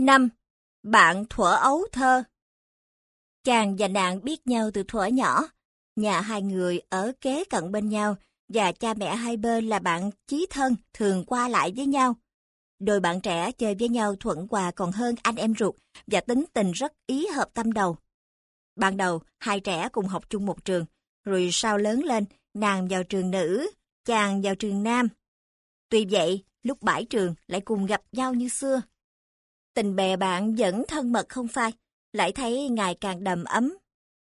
5. Bạn thuở ấu thơ Chàng và nàng biết nhau từ thuở nhỏ. Nhà hai người ở kế cận bên nhau và cha mẹ hai bên là bạn chí thân thường qua lại với nhau. Đôi bạn trẻ chơi với nhau thuận hòa còn hơn anh em ruột và tính tình rất ý hợp tâm đầu. Ban đầu, hai trẻ cùng học chung một trường, rồi sau lớn lên, nàng vào trường nữ, chàng vào trường nam. Tuy vậy, lúc bãi trường lại cùng gặp nhau như xưa. Tình bè bạn vẫn thân mật không phai, lại thấy ngày càng đầm ấm.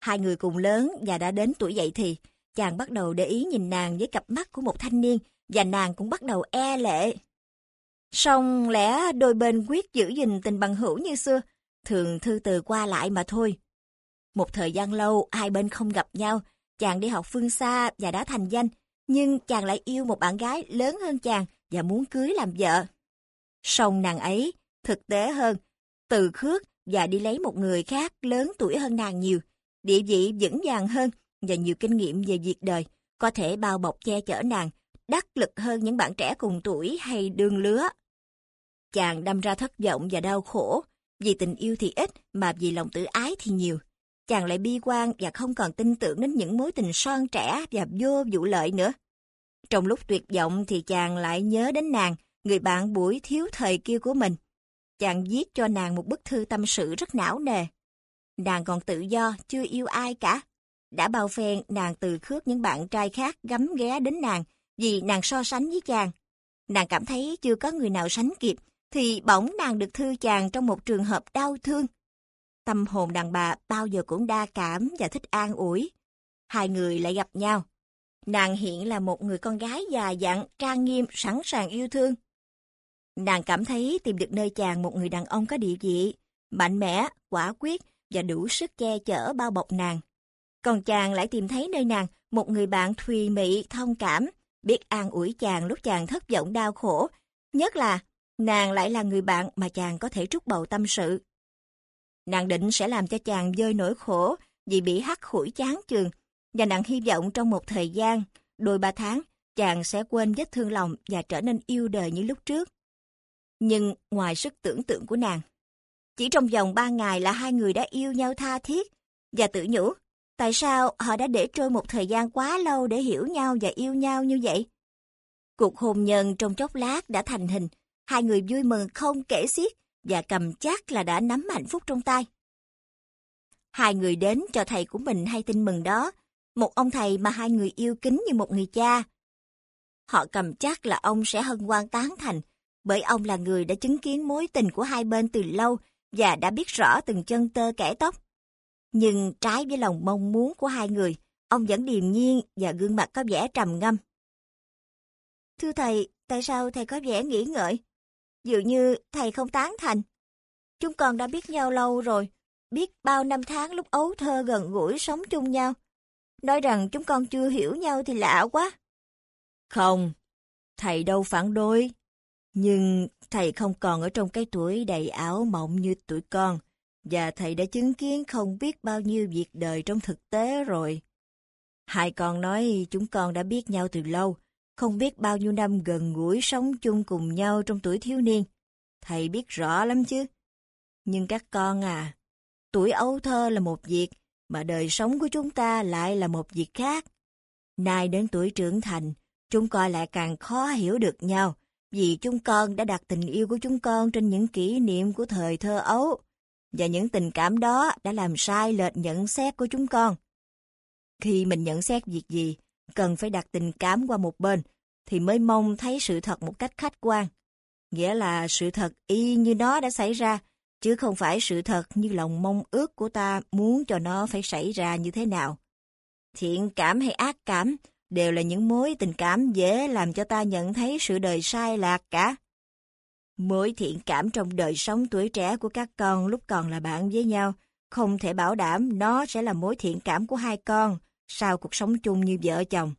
Hai người cùng lớn và đã đến tuổi dậy thì, chàng bắt đầu để ý nhìn nàng với cặp mắt của một thanh niên và nàng cũng bắt đầu e lệ. Song lẽ đôi bên quyết giữ gìn tình bằng hữu như xưa, thường thư từ qua lại mà thôi. Một thời gian lâu, hai bên không gặp nhau, chàng đi học phương xa và đã thành danh, nhưng chàng lại yêu một bạn gái lớn hơn chàng và muốn cưới làm vợ. Song nàng ấy, thực tế hơn, từ khước và đi lấy một người khác lớn tuổi hơn nàng nhiều, địa vị vững vàng hơn và nhiều kinh nghiệm về việc đời, có thể bao bọc che chở nàng, đắc lực hơn những bạn trẻ cùng tuổi hay đương lứa. Chàng đâm ra thất vọng và đau khổ, vì tình yêu thì ít mà vì lòng tự ái thì nhiều. Chàng lại bi quan và không còn tin tưởng đến những mối tình son trẻ và vô vụ lợi nữa. Trong lúc tuyệt vọng thì chàng lại nhớ đến nàng, người bạn buổi thiếu thời kia của mình. Chàng viết cho nàng một bức thư tâm sự rất não nề. Nàng còn tự do, chưa yêu ai cả. Đã bao phen nàng từ khước những bạn trai khác gắm ghé đến nàng vì nàng so sánh với chàng. Nàng cảm thấy chưa có người nào sánh kịp, thì bỗng nàng được thư chàng trong một trường hợp đau thương. Tâm hồn đàn bà bao giờ cũng đa cảm và thích an ủi. Hai người lại gặp nhau. Nàng hiện là một người con gái già dặn, trang nghiêm, sẵn sàng yêu thương. Nàng cảm thấy tìm được nơi chàng một người đàn ông có địa vị, mạnh mẽ, quả quyết và đủ sức che chở bao bọc nàng. Còn chàng lại tìm thấy nơi nàng một người bạn thùy mị, thông cảm, biết an ủi chàng lúc chàng thất vọng đau khổ. Nhất là, nàng lại là người bạn mà chàng có thể trút bầu tâm sự. Nàng định sẽ làm cho chàng dơi nỗi khổ vì bị hắt hủi chán chường, và nàng hy vọng trong một thời gian, đôi ba tháng, chàng sẽ quên vết thương lòng và trở nên yêu đời như lúc trước. Nhưng ngoài sức tưởng tượng của nàng, chỉ trong vòng ba ngày là hai người đã yêu nhau tha thiết và tự nhủ, tại sao họ đã để trôi một thời gian quá lâu để hiểu nhau và yêu nhau như vậy? Cuộc hôn nhân trong chốc lát đã thành hình, hai người vui mừng không kể xiết và cầm chắc là đã nắm hạnh phúc trong tay. Hai người đến cho thầy của mình hay tin mừng đó, một ông thầy mà hai người yêu kính như một người cha. Họ cầm chắc là ông sẽ hân hoan tán thành, bởi ông là người đã chứng kiến mối tình của hai bên từ lâu và đã biết rõ từng chân tơ kẻ tóc. Nhưng trái với lòng mong muốn của hai người, ông vẫn điềm nhiên và gương mặt có vẻ trầm ngâm. Thưa thầy, tại sao thầy có vẻ nghĩ ngợi? Dường như thầy không tán thành. Chúng con đã biết nhau lâu rồi, biết bao năm tháng lúc ấu thơ gần gũi sống chung nhau. Nói rằng chúng con chưa hiểu nhau thì lạ quá. Không, thầy đâu phản đối. Nhưng thầy không còn ở trong cái tuổi đầy ảo mộng như tuổi con, và thầy đã chứng kiến không biết bao nhiêu việc đời trong thực tế rồi. Hai con nói chúng con đã biết nhau từ lâu, không biết bao nhiêu năm gần gũi sống chung cùng nhau trong tuổi thiếu niên. Thầy biết rõ lắm chứ. Nhưng các con à, tuổi ấu thơ là một việc, mà đời sống của chúng ta lại là một việc khác. Nay đến tuổi trưởng thành, chúng con lại càng khó hiểu được nhau, vì chúng con đã đặt tình yêu của chúng con trên những kỷ niệm của thời thơ ấu, và những tình cảm đó đã làm sai lệch nhận xét của chúng con. Khi mình nhận xét việc gì, cần phải đặt tình cảm qua một bên, thì mới mong thấy sự thật một cách khách quan. Nghĩa là sự thật y như nó đã xảy ra, chứ không phải sự thật như lòng mong ước của ta muốn cho nó phải xảy ra như thế nào. Thiện cảm hay ác cảm đều là những mối tình cảm dễ làm cho ta nhận thấy sự đời sai lạc cả. Mối thiện cảm trong đời sống tuổi trẻ của các con lúc còn là bạn với nhau, không thể bảo đảm nó sẽ là mối thiện cảm của hai con sau cuộc sống chung như vợ chồng.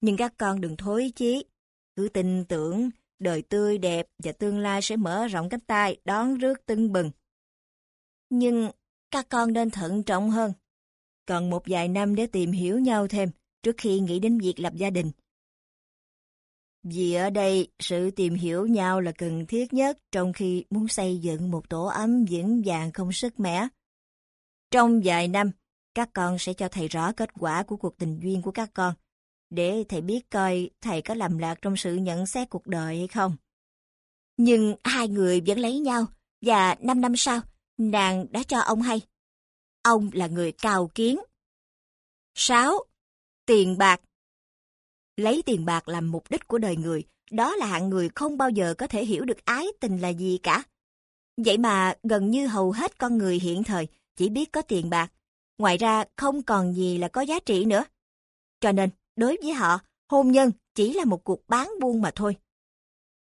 Nhưng các con đừng thối chí, cứ tin tưởng đời tươi đẹp và tương lai sẽ mở rộng cánh tay đón rước tưng bừng. Nhưng các con nên thận trọng hơn. Cần một vài năm để tìm hiểu nhau thêm trước khi nghĩ đến việc lập gia đình. Vì ở đây, sự tìm hiểu nhau là cần thiết nhất trong khi muốn xây dựng một tổ ấm vững vàng không sức mẻ. Trong vài năm, các con sẽ cho thầy rõ kết quả của cuộc tình duyên của các con, để thầy biết coi thầy có lầm lạc trong sự nhận xét cuộc đời hay không. Nhưng hai người vẫn lấy nhau, và năm năm sau, nàng đã cho ông hay. Ông là người cao kiến. 6. Tiền bạc Lấy tiền bạc làm mục đích của đời người, đó là hạng người không bao giờ có thể hiểu được ái tình là gì cả. Vậy mà gần như hầu hết con người hiện thời chỉ biết có tiền bạc, ngoài ra không còn gì là có giá trị nữa. Cho nên, đối với họ, hôn nhân chỉ là một cuộc bán buôn mà thôi.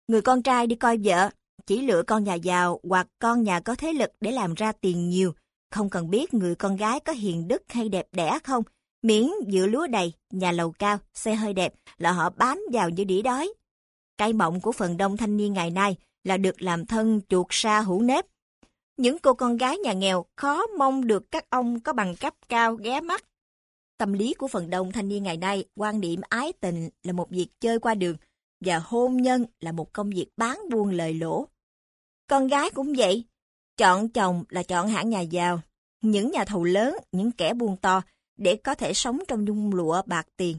Người con trai đi coi vợ, chỉ lựa con nhà giàu hoặc con nhà có thế lực để làm ra tiền nhiều, không cần biết người con gái có hiền đức hay đẹp đẽ không, miễn giữa lúa đầy, nhà lầu cao, xe hơi đẹp là họ bám vào như đĩa đói. Cái mộng của phần đông thanh niên ngày nay là được làm thân chuột sa hữu nếp. Những cô con gái nhà nghèo khó mong được các ông có bằng cấp cao ghé mắt. Tâm lý của phần đông thanh niên ngày nay, quan điểm ái tình là một việc chơi qua đường và hôn nhân là một công việc bán buôn lời lỗ. Con gái cũng vậy, chọn chồng là chọn hãng nhà giàu, những nhà thầu lớn, những kẻ buôn to để có thể sống trong nhung lụa bạc tiền.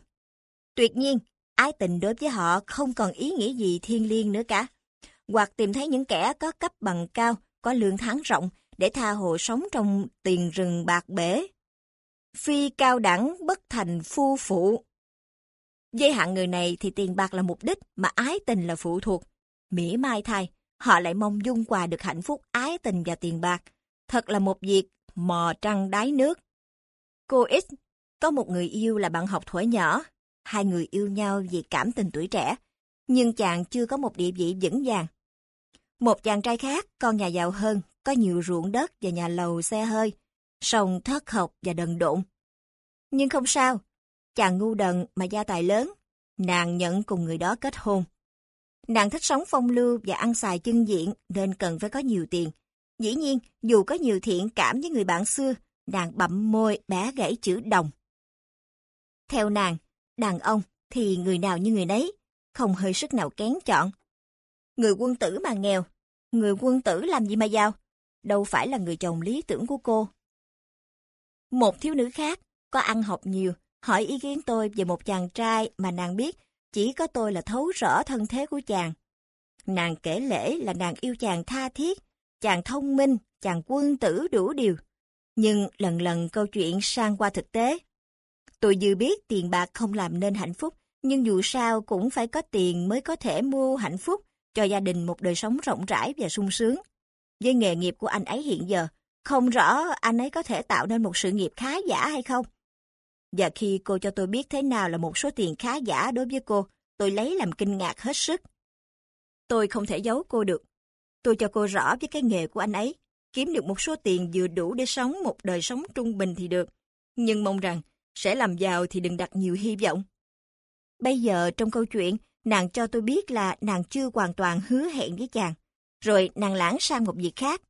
Tuyệt nhiên, ái tình đối với họ không còn ý nghĩa gì thiêng liêng nữa cả. Hoặc tìm thấy những kẻ có cấp bằng cao, có lương tháng rộng để tha hồ sống trong tiền rừng bạc bể. Phi cao đẳng bất thành phu phụ. Với hạng người này thì tiền bạc là mục đích mà ái tình là phụ thuộc. Mỉa mai thay, họ lại mong dung quà được hạnh phúc ái tình và tiền bạc. Thật là một việc mò trăng đáy nước. Cô X có một người yêu là bạn học thuở nhỏ. Hai người yêu nhau vì cảm tình tuổi trẻ, nhưng chàng chưa có một địa vị vững vàng. Một chàng trai khác, con nhà giàu hơn, có nhiều ruộng đất và nhà lầu xe hơi, sòng thất học và đần độn. Nhưng không sao, chàng ngu đần mà gia tài lớn, nàng nhận cùng người đó kết hôn. Nàng thích sống phong lưu và ăn xài chân diện nên cần phải có nhiều tiền. Dĩ nhiên, dù có nhiều thiện cảm với người bạn xưa, nàng bậm môi bẻ gãy chữ đồng. Theo nàng, đàn ông thì người nào như người nấy, không hơi sức nào kén chọn. Người quân tử mà nghèo, người quân tử làm gì mà giàu, đâu phải là người chồng lý tưởng của cô. Một thiếu nữ khác, có ăn học nhiều, hỏi ý kiến tôi về một chàng trai mà nàng biết chỉ có tôi là thấu rõ thân thế của chàng. Nàng kể lễ là nàng yêu chàng tha thiết, chàng thông minh, chàng quân tử đủ điều. Nhưng lần lần câu chuyện sang qua thực tế. Tôi dư biết tiền bạc không làm nên hạnh phúc, nhưng dù sao cũng phải có tiền mới có thể mua hạnh phúc cho gia đình một đời sống rộng rãi và sung sướng. Với nghề nghiệp của anh ấy hiện giờ, không rõ anh ấy có thể tạo nên một sự nghiệp khá giả hay không. Và khi cô cho tôi biết thế nào là một số tiền khá giả đối với cô, tôi lấy làm kinh ngạc hết sức. Tôi không thể giấu cô được. Tôi cho cô rõ với cái nghề của anh ấy. Kiếm được một số tiền vừa đủ để sống một đời sống trung bình thì được. Nhưng mong rằng, sẽ làm giàu thì đừng đặt nhiều hy vọng. Bây giờ trong câu chuyện, nàng cho tôi biết là nàng chưa hoàn toàn hứa hẹn với chàng. Rồi nàng lãng sang một việc khác.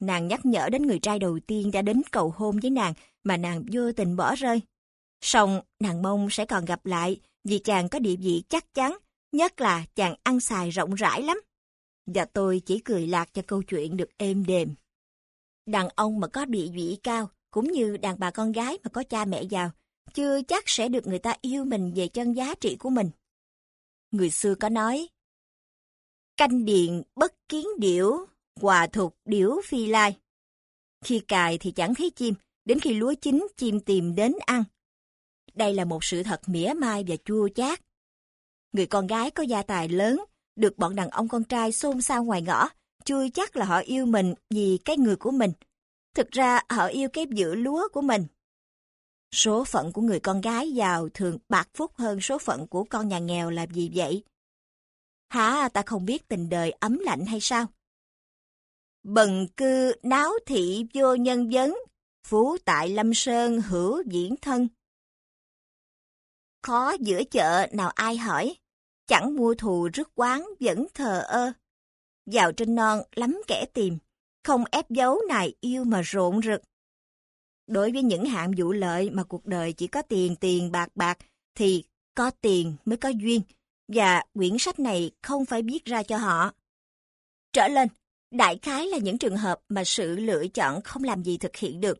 Nàng nhắc nhở đến người trai đầu tiên đã đến cầu hôn với nàng mà nàng vô tình bỏ rơi. xong nàng mong sẽ còn gặp lại vì chàng có địa vị chắc chắn, nhất là chàng ăn xài rộng rãi lắm. Và tôi chỉ cười lạc cho câu chuyện được êm đềm. Đàn ông mà có địa vị cao, cũng như đàn bà con gái mà có cha mẹ giàu, chưa chắc sẽ được người ta yêu mình về chân giá trị của mình. Người xưa có nói, canh điện bất kiến điểu, hòa thục điểu phi lai. Khi cài thì chẳng thấy chim, đến khi lúa chín chim tìm đến ăn. Đây là một sự thật mỉa mai và chua chát. Người con gái có gia tài lớn, được bọn đàn ông con trai xôn xao ngoài ngõ, chưa chắc là họ yêu mình vì cái người của mình. Thực ra họ yêu cái giữa lúa của mình. Số phận của người con gái giàu thường bạc phúc hơn số phận của con nhà nghèo là gì vậy? Hả ta không biết tình đời ấm lạnh hay sao? Bần cư náo thị vô nhân vấn, phú tại lâm sơn hữu diễn thân. Khó giữa chợ nào ai hỏi, chẳng mua thù rước quán vẫn thờ ơ. Vào trên non lắm kẻ tìm, không ép dấu này yêu mà rộn rực. Đối với những hạng vụ lợi mà cuộc đời chỉ có tiền tiền bạc bạc thì có tiền mới có duyên, và quyển sách này không phải viết ra cho họ. Trở lên, đại khái là những trường hợp mà sự lựa chọn không làm gì thực hiện được.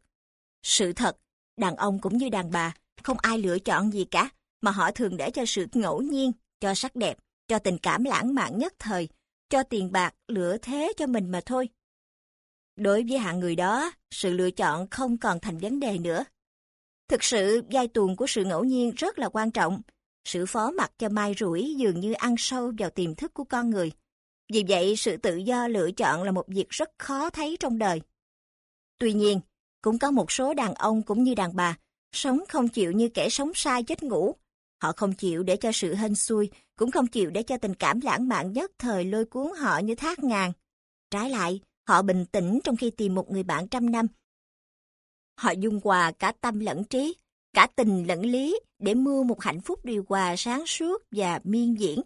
Sự thật, đàn ông cũng như đàn bà, không ai lựa chọn gì cả, mà họ thường để cho sự ngẫu nhiên, cho sắc đẹp, cho tình cảm lãng mạn nhất thời, cho tiền bạc, lựa thế cho mình mà thôi. Đối với hạng người đó, sự lựa chọn không còn thành vấn đề nữa. Thực sự, giai tuồng của sự ngẫu nhiên rất là quan trọng. Sự phó mặc cho mai rủi dường như ăn sâu vào tiềm thức của con người. Vì vậy, sự tự do lựa chọn là một việc rất khó thấy trong đời. Tuy nhiên, cũng có một số đàn ông cũng như đàn bà, sống không chịu như kẻ sống sai chết ngủ. Họ không chịu để cho sự hên xui, cũng không chịu để cho tình cảm lãng mạn nhất thời lôi cuốn họ như thác ngàn. Trái lại, họ bình tĩnh trong khi tìm một người bạn trăm năm. Họ dung hòa cả tâm lẫn trí, cả tình lẫn lý để mưu một hạnh phúc điều hòa sáng suốt và miên diễn.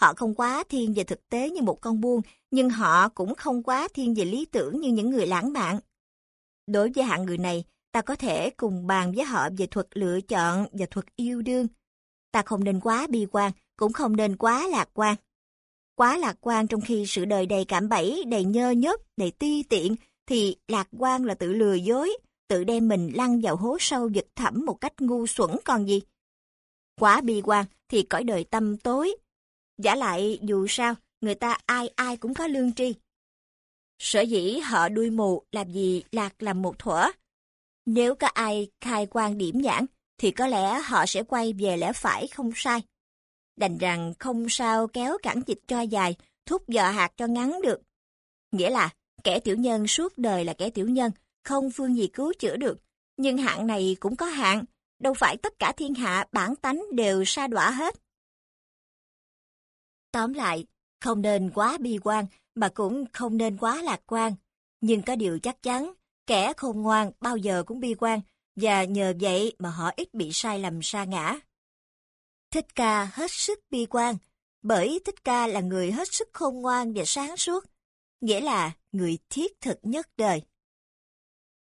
Họ không quá thiên về thực tế như một con buôn, nhưng họ cũng không quá thiên về lý tưởng như những người lãng mạn. Đối với hạng người này, ta có thể cùng bàn với họ về thuật lựa chọn và thuật yêu đương. Ta không nên quá bi quan, cũng không nên quá lạc quan. Quá lạc quan trong khi sự đời đầy cảm bẫy, đầy nhơ nhớp, đầy ti tiện, thì lạc quan là tự lừa dối, tự đem mình lăn vào hố sâu giật thẳm một cách ngu xuẩn còn gì. Quá bi quan thì cõi đời tâm tối. Giả lại dù sao, người ta ai ai cũng có lương tri. Sở dĩ họ đuôi mù làm gì lạc làm một thuở. Nếu có ai khai quan điểm nhãn, thì có lẽ họ sẽ quay về lẽ phải không sai. Đành rằng không sao kéo cẳng dịch cho dài, thúc giò hạt cho ngắn được. Nghĩa là, kẻ tiểu nhân suốt đời là kẻ tiểu nhân, không phương gì cứu chữa được. Nhưng hạn này cũng có hạn, đâu phải tất cả thiên hạ bản tánh đều sa đọa hết. Tóm lại, không nên quá bi quan, mà cũng không nên quá lạc quan. Nhưng có điều chắc chắn, kẻ khôn ngoan bao giờ cũng bi quan, và nhờ vậy mà họ ít bị sai lầm sa ngã. Thích ca hết sức bi quan, bởi Thích ca là người hết sức khôn ngoan và sáng suốt, nghĩa là người thiết thực nhất đời.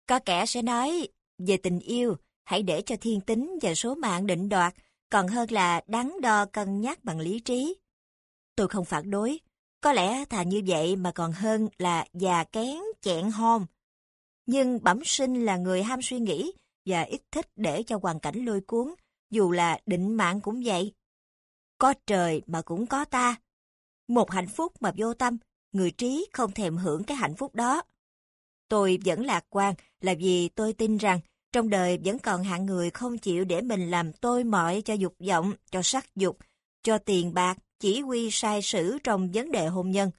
Có kẻ sẽ nói, về tình yêu, hãy để cho thiên tính và số mạng định đoạt, còn hơn là đắn đo cân nhắc bằng lý trí. Tôi không phản đối, có lẽ thà như vậy mà còn hơn là già kén chẹn hom. Nhưng bẩm sinh là người ham suy nghĩ và ít thích để cho hoàn cảnh lôi cuốn, dù là định mạng cũng vậy. Có trời mà cũng có ta. Một hạnh phúc mà vô tâm, người trí không thèm hưởng cái hạnh phúc đó. Tôi vẫn lạc quan là vì tôi tin rằng trong đời vẫn còn hạng người không chịu để mình làm tôi mọi cho dục vọng, cho sắc dục, cho tiền bạc, chỉ huy sai sử trong vấn đề hôn nhân.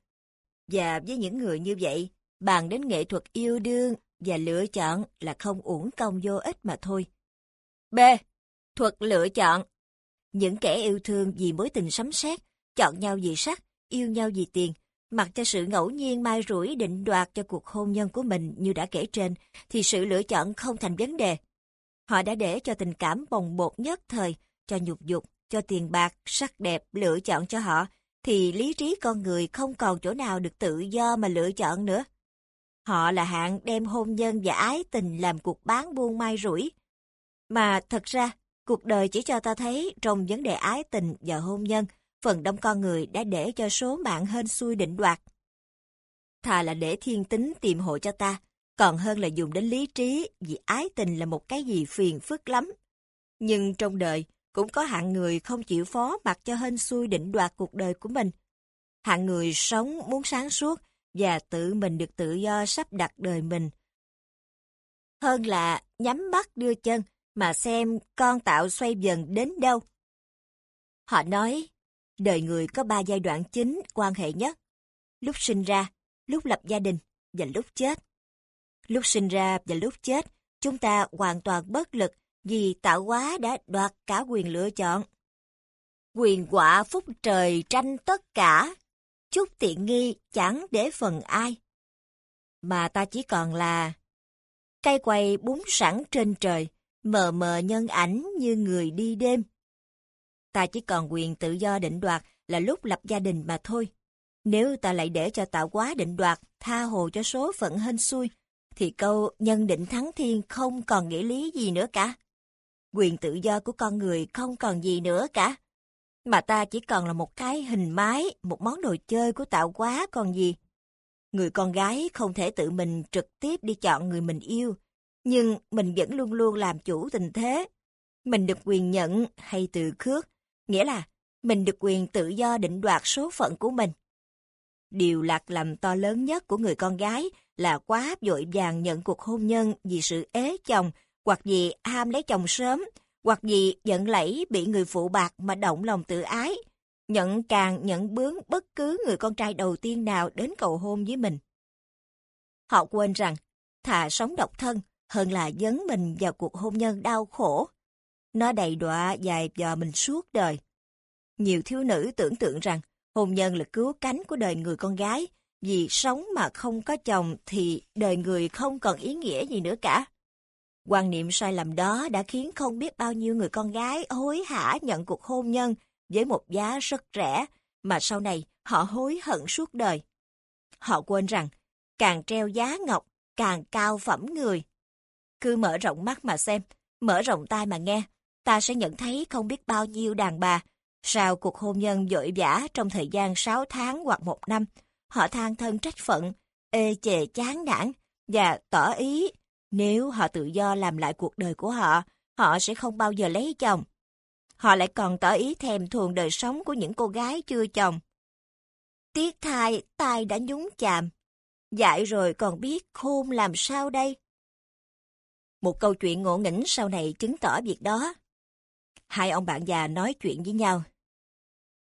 Và với những người như vậy, bàn đến nghệ thuật yêu đương và lựa chọn là không uổng công vô ích mà thôi. B. Thuật lựa chọn Những kẻ yêu thương vì mối tình sấm sét, chọn nhau vì sắc, yêu nhau vì tiền, mặc cho sự ngẫu nhiên mai rủi định đoạt cho cuộc hôn nhân của mình như đã kể trên, thì sự lựa chọn không thành vấn đề. Họ đã để cho tình cảm bồng bột nhất thời, cho nhục dục, cho tiền bạc, sắc đẹp lựa chọn cho họ, thì lý trí con người không còn chỗ nào được tự do mà lựa chọn nữa. Họ là hạng đem hôn nhân và ái tình làm cuộc bán buôn mai rủi. Mà thật ra, cuộc đời chỉ cho ta thấy trong vấn đề ái tình và hôn nhân, phần đông con người đã để cho số mạng hên xui định đoạt. Thà là để thiên tính tìm hộ cho ta, còn hơn là dùng đến lý trí vì ái tình là một cái gì phiền phức lắm. Nhưng trong đời, cũng có hạng người không chịu phó mặc cho hên xui định đoạt cuộc đời của mình. Hạng người sống muốn sáng suốt và tự mình được tự do sắp đặt đời mình. Hơn là nhắm mắt đưa chân mà xem con tạo xoay dần đến đâu. Họ nói, đời người có ba giai đoạn chính quan hệ nhất. Lúc sinh ra, lúc lập gia đình và lúc chết. Lúc sinh ra và lúc chết, chúng ta hoàn toàn bất lực vì tạo hóa đã đoạt cả quyền lựa chọn. Quyền quả phúc trời tranh tất cả, chút tiện nghi chẳng để phần ai. Mà ta chỉ còn là cây quay bún sẵn trên trời, mờ mờ nhân ảnh như người đi đêm. Ta chỉ còn quyền tự do định đoạt là lúc lập gia đình mà thôi. Nếu ta lại để cho tạo hóa định đoạt, tha hồ cho số phận hên xui, thì câu nhân định thắng thiên không còn nghĩa lý gì nữa cả quyền tự do của con người không còn gì nữa cả. mà ta chỉ còn là một cái hình mái, một món đồ chơi của tạo quá còn gì. Người con gái không thể tự mình trực tiếp đi chọn người mình yêu, nhưng mình vẫn luôn luôn làm chủ tình thế. Mình được quyền nhận hay từ khước, nghĩa là mình được quyền tự do định đoạt số phận của mình. Điều lạc lầm to lớn nhất của người con gái là quá vội vàng nhận cuộc hôn nhân vì sự ế chồng, hoặc vì ham lấy chồng sớm, hoặc vì giận lẫy bị người phụ bạc mà động lòng tự ái, nhận càng nhận bướng bất cứ người con trai đầu tiên nào đến cầu hôn với mình. Họ quên rằng, thà sống độc thân hơn là dấn mình vào cuộc hôn nhân đau khổ. Nó đầy đọa dài dò mình suốt đời. Nhiều thiếu nữ tưởng tượng rằng hôn nhân là cứu cánh của đời người con gái, vì sống mà không có chồng thì đời người không còn ý nghĩa gì nữa cả. Quan niệm sai lầm đó đã khiến không biết bao nhiêu người con gái hối hả nhận cuộc hôn nhân với một giá rất rẻ, mà sau này họ hối hận suốt đời. Họ quên rằng, càng treo giá ngọc, càng cao phẩm người. Cứ mở rộng mắt mà xem, mở rộng tai mà nghe, ta sẽ nhận thấy không biết bao nhiêu đàn bà, sau cuộc hôn nhân dội vã trong thời gian 6 tháng hoặc một năm, họ than thân trách phận, ê chề chán nản và tỏ ý nếu họ tự do làm lại cuộc đời của họ, họ sẽ không bao giờ lấy chồng. Họ lại còn tỏ ý thèm thuồng đời sống của những cô gái chưa chồng. Tiếc thai, tai đã nhúng chàm. Dại rồi còn biết khôn làm sao đây? Một câu chuyện ngộ nghĩnh sau này chứng tỏ việc đó. Hai ông bạn già nói chuyện với nhau.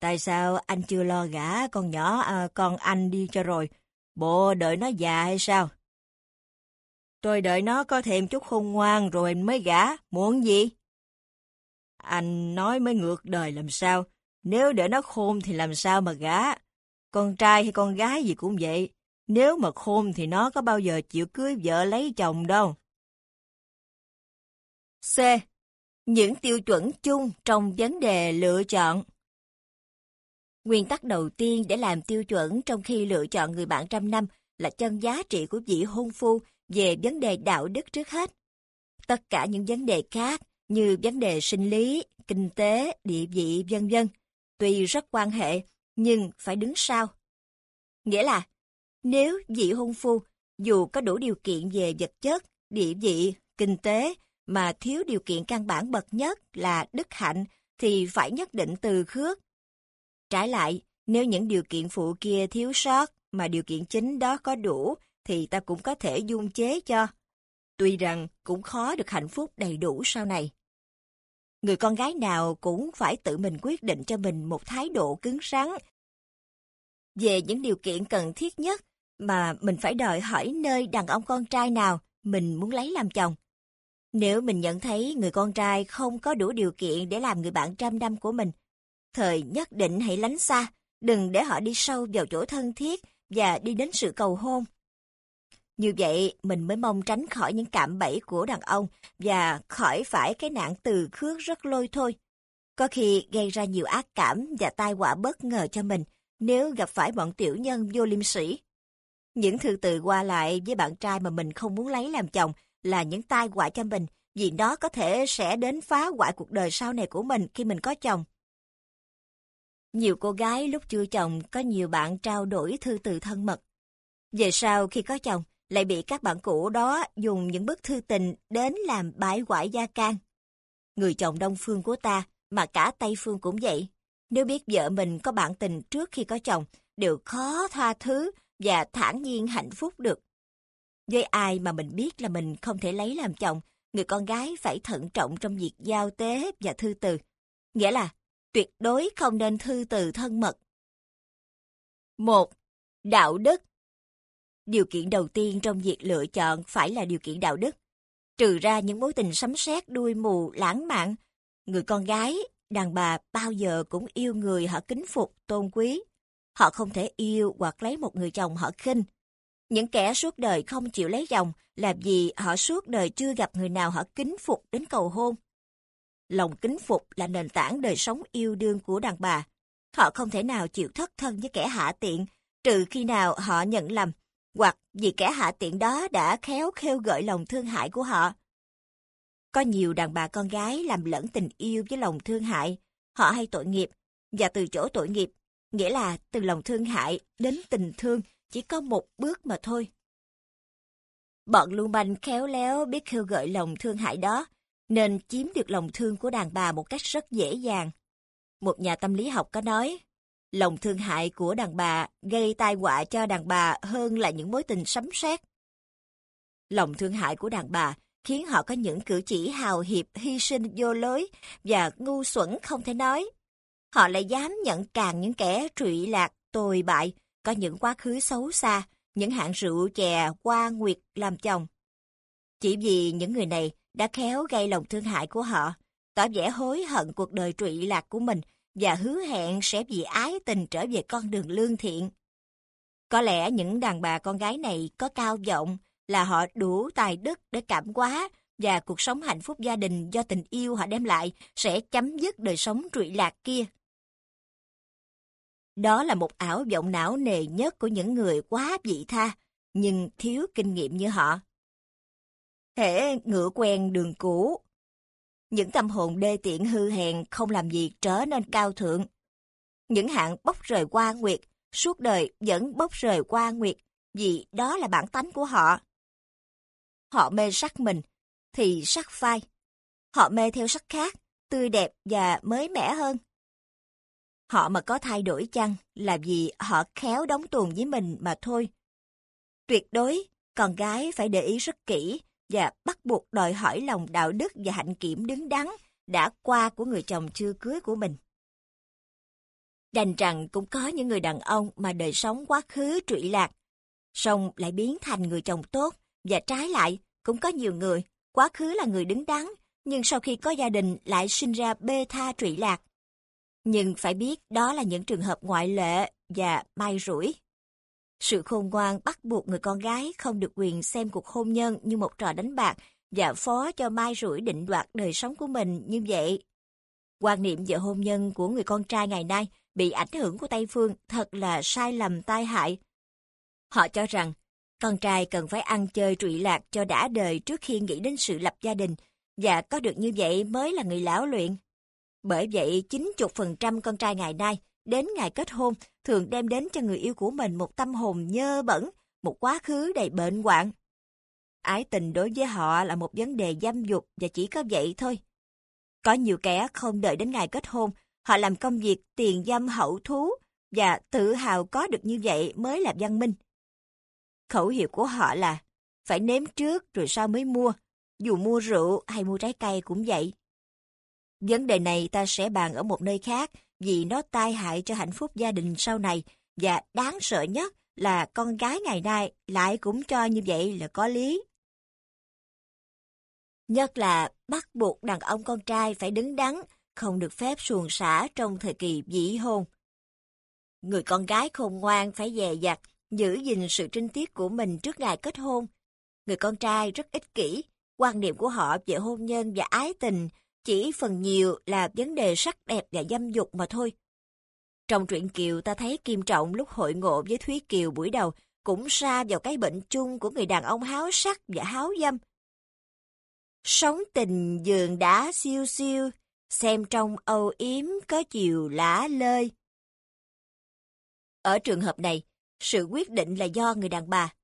Tại sao anh chưa lo gả con nhỏ à, con anh đi cho rồi? Bộ đợi nó già hay sao? Tôi đợi nó có thêm chút khôn ngoan rồi mới gả, muốn gì? Anh nói mới ngược đời làm sao? Nếu để nó khôn thì làm sao mà gả? Con trai hay con gái gì cũng vậy. Nếu mà khôn thì nó có bao giờ chịu cưới vợ lấy chồng đâu. C. Những tiêu chuẩn chung trong vấn đề lựa chọn Nguyên tắc đầu tiên để làm tiêu chuẩn trong khi lựa chọn người bạn trăm năm là chân giá trị của vị hôn phu về vấn đề đạo đức trước hết. Tất cả những vấn đề khác như vấn đề sinh lý, kinh tế, địa vị, vân vân, tuy rất quan hệ nhưng phải đứng sau. Nghĩa là, nếu vị hôn phu dù có đủ điều kiện về vật chất, địa vị, kinh tế mà thiếu điều kiện căn bản bậc nhất là đức hạnh thì phải nhất định từ khước. Trái lại, nếu những điều kiện phụ kia thiếu sót mà điều kiện chính đó có đủ thì ta cũng có thể dung chế cho. Tuy rằng cũng khó được hạnh phúc đầy đủ sau này. Người con gái nào cũng phải tự mình quyết định cho mình một thái độ cứng rắn về những điều kiện cần thiết nhất mà mình phải đòi hỏi nơi đàn ông con trai nào mình muốn lấy làm chồng. Nếu mình nhận thấy người con trai không có đủ điều kiện để làm người bạn trăm năm của mình, thời nhất định hãy lánh xa, đừng để họ đi sâu vào chỗ thân thiết và đi đến sự cầu hôn. Như vậy, mình mới mong tránh khỏi những cạm bẫy của đàn ông và khỏi phải cái nạn từ khước rất lôi thôi. Có khi gây ra nhiều ác cảm và tai họa bất ngờ cho mình nếu gặp phải bọn tiểu nhân vô liêm sĩ. Những thư từ qua lại với bạn trai mà mình không muốn lấy làm chồng là những tai họa cho mình vì nó có thể sẽ đến phá hoại cuộc đời sau này của mình khi mình có chồng. Nhiều cô gái lúc chưa chồng có nhiều bạn trao đổi thư từ thân mật. Về sau khi có chồng, lại bị các bạn cũ đó dùng những bức thư tình đến làm bãi quải gia can. Người chồng đông phương của ta, mà cả Tây phương cũng vậy. Nếu biết vợ mình có bạn tình trước khi có chồng, đều khó tha thứ và thản nhiên hạnh phúc được. Với ai mà mình biết là mình không thể lấy làm chồng, người con gái phải thận trọng trong việc giao tế và thư từ. Nghĩa là tuyệt đối không nên thư từ thân mật. 1. Đạo đức Điều kiện đầu tiên trong việc lựa chọn phải là điều kiện đạo đức. Trừ ra những mối tình sấm sét đuôi mù, lãng mạn, người con gái, đàn bà bao giờ cũng yêu người họ kính phục, tôn quý. Họ không thể yêu hoặc lấy một người chồng họ khinh. Những kẻ suốt đời không chịu lấy chồng là vì họ suốt đời chưa gặp người nào họ kính phục đến cầu hôn. Lòng kính phục là nền tảng đời sống yêu đương của đàn bà. Họ không thể nào chịu thất thân với kẻ hạ tiện, trừ khi nào họ nhận lầm hoặc vì kẻ hạ tiện đó đã khéo khêu gợi lòng thương hại của họ. Có nhiều đàn bà con gái làm lẫn tình yêu với lòng thương hại, họ hay tội nghiệp, và từ chỗ tội nghiệp, nghĩa là từ lòng thương hại đến tình thương chỉ có một bước mà thôi. Bọn lưu manh khéo léo biết khêu gợi lòng thương hại đó, nên chiếm được lòng thương của đàn bà một cách rất dễ dàng. Một nhà tâm lý học có nói, lòng thương hại của đàn bà gây tai họa cho đàn bà hơn là những mối tình sấm sét. Lòng thương hại của đàn bà khiến họ có những cử chỉ hào hiệp, hy sinh vô lối và ngu xuẩn không thể nói. Họ lại dám nhận càng những kẻ trụy lạc, tồi bại, có những quá khứ xấu xa, những hạng rượu chè, qua nguyệt làm chồng. Chỉ vì những người này đã khéo gây lòng thương hại của họ, tỏ vẻ hối hận cuộc đời trụy lạc của mình và hứa hẹn sẽ vì ái tình trở về con đường lương thiện. Có lẽ những đàn bà con gái này có cao vọng là họ đủ tài đức để cảm hóa và cuộc sống hạnh phúc gia đình do tình yêu họ đem lại sẽ chấm dứt đời sống trụy lạc kia. Đó là một ảo vọng não nề nhất của những người quá vị tha, nhưng thiếu kinh nghiệm như họ. Thể ngựa quen đường cũ. Những tâm hồn đê tiện hư hèn không làm gì trở nên cao thượng. Những hạng bốc rời qua nguyệt, suốt đời vẫn bốc rời qua nguyệt, vì đó là bản tánh của họ. Họ mê sắc mình, thì sắc phai. Họ mê theo sắc khác, tươi đẹp và mới mẻ hơn. Họ mà có thay đổi chăng là vì họ khéo đóng tuồng với mình mà thôi. Tuyệt đối, con gái phải để ý rất kỹ và bắt buộc đòi hỏi lòng đạo đức và hạnh kiểm đứng đắn đã qua của người chồng chưa cưới của mình. Đành rằng cũng có những người đàn ông mà đời sống quá khứ trụy lạc, song lại biến thành người chồng tốt, và trái lại, cũng có nhiều người, quá khứ là người đứng đắn, nhưng sau khi có gia đình lại sinh ra bê tha trụy lạc. Nhưng phải biết đó là những trường hợp ngoại lệ và may rủi. Sự khôn ngoan bắt buộc người con gái không được quyền xem cuộc hôn nhân như một trò đánh bạc và phó cho mai rủi định đoạt đời sống của mình như vậy. Quan niệm về hôn nhân của người con trai ngày nay bị ảnh hưởng của Tây Phương thật là sai lầm tai hại. Họ cho rằng con trai cần phải ăn chơi trụy lạc cho đã đời trước khi nghĩ đến sự lập gia đình, và có được như vậy mới là người lão luyện. Bởi vậy, 90% con trai ngày nay đến ngày kết hôn thường đem đến cho người yêu của mình một tâm hồn nhơ bẩn, một quá khứ đầy bệnh hoạn. Ái tình đối với họ là một vấn đề dâm dục và chỉ có vậy thôi. Có nhiều kẻ không đợi đến ngày kết hôn, họ làm công việc tiền dâm hậu thú và tự hào có được như vậy mới là văn minh. Khẩu hiệu của họ là phải nếm trước rồi sau mới mua, dù mua rượu hay mua trái cây cũng vậy. Vấn đề này ta sẽ bàn ở một nơi khác vì nó tai hại cho hạnh phúc gia đình sau này và đáng sợ nhất là con gái ngày nay lại cũng cho như vậy là có lý. Nhất là bắt buộc đàn ông con trai phải đứng đắn, không được phép xuồng xả trong thời kỳ dĩ hôn. Người con gái khôn ngoan phải dè dặt, giữ gìn sự trinh tiết của mình trước ngày kết hôn. Người con trai rất ích kỷ, quan niệm của họ về hôn nhân và ái tình chỉ phần nhiều là vấn đề sắc đẹp và dâm dục mà thôi. Trong truyện Kiều ta thấy Kim Trọng lúc hội ngộ với Thúy Kiều buổi đầu cũng xa vào cái bệnh chung của người đàn ông háo sắc và háo dâm. Sống tình giường đá siêu siêu, xem trong âu yếm có chiều lá lơi. Ở trường hợp này, sự quyết định là do người đàn bà.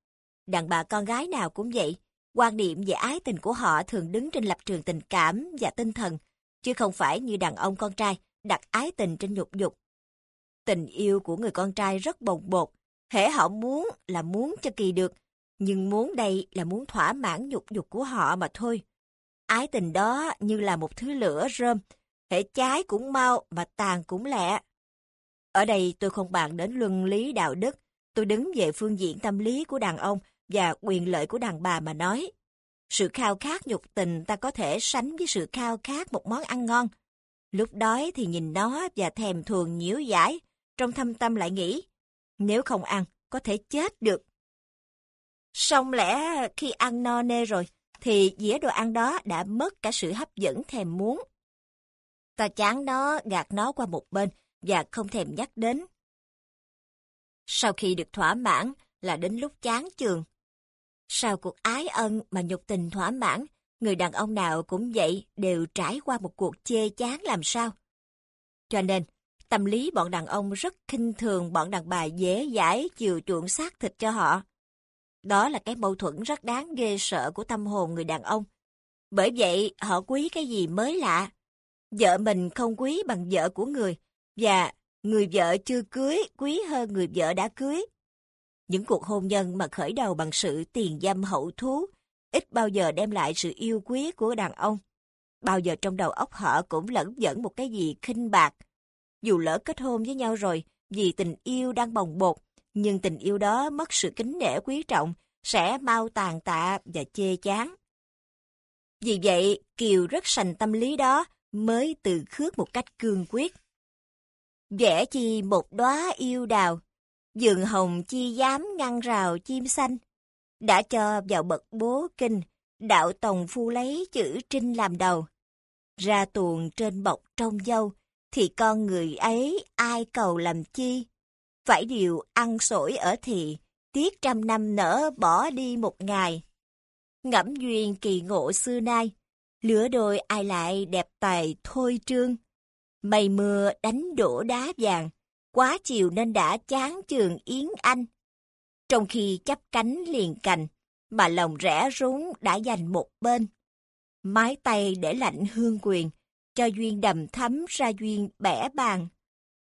Đàn bà con gái nào cũng vậy, quan niệm về ái tình của họ thường đứng trên lập trường tình cảm và tinh thần, chứ không phải như đàn ông con trai đặt ái tình trên nhục dục. Tình yêu của người con trai rất bồng bột, hễ họ muốn là muốn cho kỳ được, nhưng muốn đây là muốn thỏa mãn nhục dục của họ mà thôi. Ái tình đó như là một thứ lửa rơm, hễ cháy cũng mau mà tàn cũng lẹ. Ở đây tôi không bàn đến luân lý đạo đức, tôi đứng về phương diện tâm lý của đàn ông và quyền lợi của đàn bà mà nói. Sự khao khát nhục tình ta có thể sánh với sự khao khát một món ăn ngon. Lúc đói thì nhìn nó và thèm thuồng nhiễu giải, trong thâm tâm lại nghĩ, nếu không ăn, có thể chết được. Xong lẽ khi ăn no nê rồi, thì dĩa đồ ăn đó đã mất cả sự hấp dẫn thèm muốn. Ta chán nó, gạt nó qua một bên và không thèm nhắc đến. Sau khi được thỏa mãn là đến lúc chán chường. Sau cuộc ái ân mà nhục tình thỏa mãn, người đàn ông nào cũng vậy đều trải qua một cuộc chê chán làm sao. Cho nên, tâm lý bọn đàn ông rất khinh thường bọn đàn bà dễ dãi chiều chuộng xác thịt cho họ. Đó là cái mâu thuẫn rất đáng ghê sợ của tâm hồn người đàn ông. Bởi vậy, họ quý cái gì mới lạ. Vợ mình không quý bằng vợ của người, và người vợ chưa cưới quý hơn người vợ đã cưới. Những cuộc hôn nhân mà khởi đầu bằng sự tiền dâm hậu thú, ít bao giờ đem lại sự yêu quý của đàn ông. Bao giờ trong đầu óc họ cũng lẫn dẫn một cái gì khinh bạc. Dù lỡ kết hôn với nhau rồi, vì tình yêu đang bồng bột, nhưng tình yêu đó mất sự kính nể quý trọng, sẽ mau tàn tạ và chê chán. Vì vậy, Kiều rất sành tâm lý đó, mới từ khước một cách cương quyết. Vẽ chi một đóa yêu đào, dường hồng chi dám ngăn rào chim xanh. Đã cho vào bậc bố kinh, đạo tòng phu lấy chữ trinh làm đầu. Ra tuồng trên bọc trong dâu, thì con người ấy ai cầu làm chi? Phải điều ăn sổi ở thì, tiếc trăm năm nở bỏ đi một ngày. Ngẫm duyên kỳ ngộ xưa nay, lửa đôi ai lại đẹp tài thôi trương. Mây mưa đánh đổ đá vàng, quá chiều nên đã chán trường Yến Anh. Trong khi chấp cánh liền cành, mà lòng rẽ rúng đã dành một bên. Mái tay để lạnh hương quyền, cho duyên đầm thấm ra duyên bẻ bàn.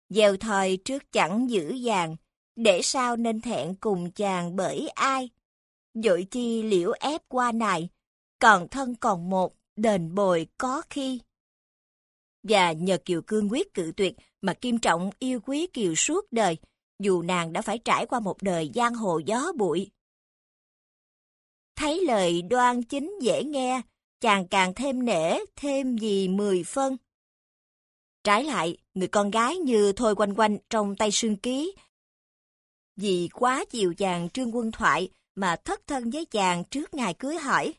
Dèo thời trước chẳng giữ vàng, để sao nên thẹn cùng chàng bởi ai. Dội chi liễu ép qua này, còn thân còn một, đền bồi có khi. Và nhờ Kiều cương quyết cự tuyệt mà Kim Trọng yêu quý Kiều suốt đời, dù nàng đã phải trải qua một đời giang hồ gió bụi. Thấy lời đoan chính dễ nghe, chàng càng thêm nể, thêm gì mười phân. Trái lại, người con gái như thôi quanh quanh trong tay sương ký. Vì quá chiều chàng trương quân thoại mà thất thân với chàng trước ngày cưới hỏi.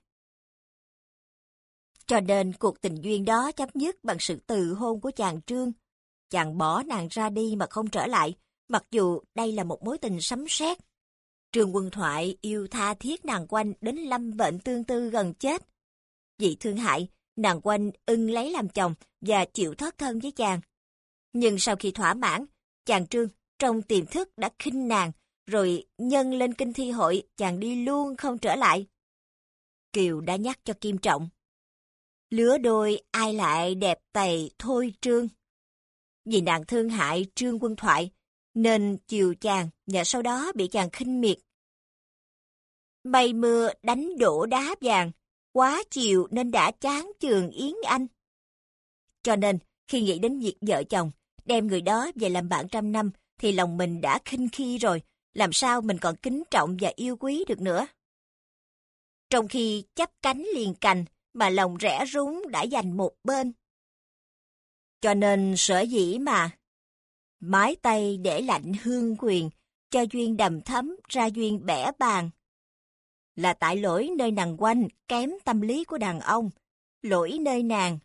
Cho nên cuộc tình duyên đó chấm dứt bằng sự từ hôn của chàng Trương. Chàng bỏ nàng ra đi mà không trở lại, mặc dù đây là một mối tình sấm sét. Trường Quân Thoại yêu tha thiết nàng quanh đến lâm bệnh tương tư gần chết. Vì thương hại, nàng quanh ưng lấy làm chồng và chịu thất thân với chàng. Nhưng sau khi thỏa mãn, chàng Trương trong tiềm thức đã khinh nàng, rồi nhân lên kinh thi hội chàng đi luôn không trở lại. Kiều đã nhắc cho Kim Trọng. Lứa đôi ai lại đẹp tày thôi Trương. Vì nàng thương hại Trương Quân Thoại, nên chiều chàng và sau đó bị chàng khinh miệt. bay mưa đánh đổ đá vàng, quá chiều nên đã chán trường Yến Anh. Cho nên, khi nghĩ đến việc vợ chồng, đem người đó về làm bạn trăm năm, thì lòng mình đã khinh khi rồi, làm sao mình còn kính trọng và yêu quý được nữa. Trong khi chấp cánh liền cành, mà lòng rẽ rúng đã dành một bên. Cho nên sở dĩ mà mái tay để lạnh hương quyền, cho duyên đầm thấm ra duyên bẻ bàn. Là tại lỗi nơi nàng quanh kém tâm lý của đàn ông, lỗi nơi nàng.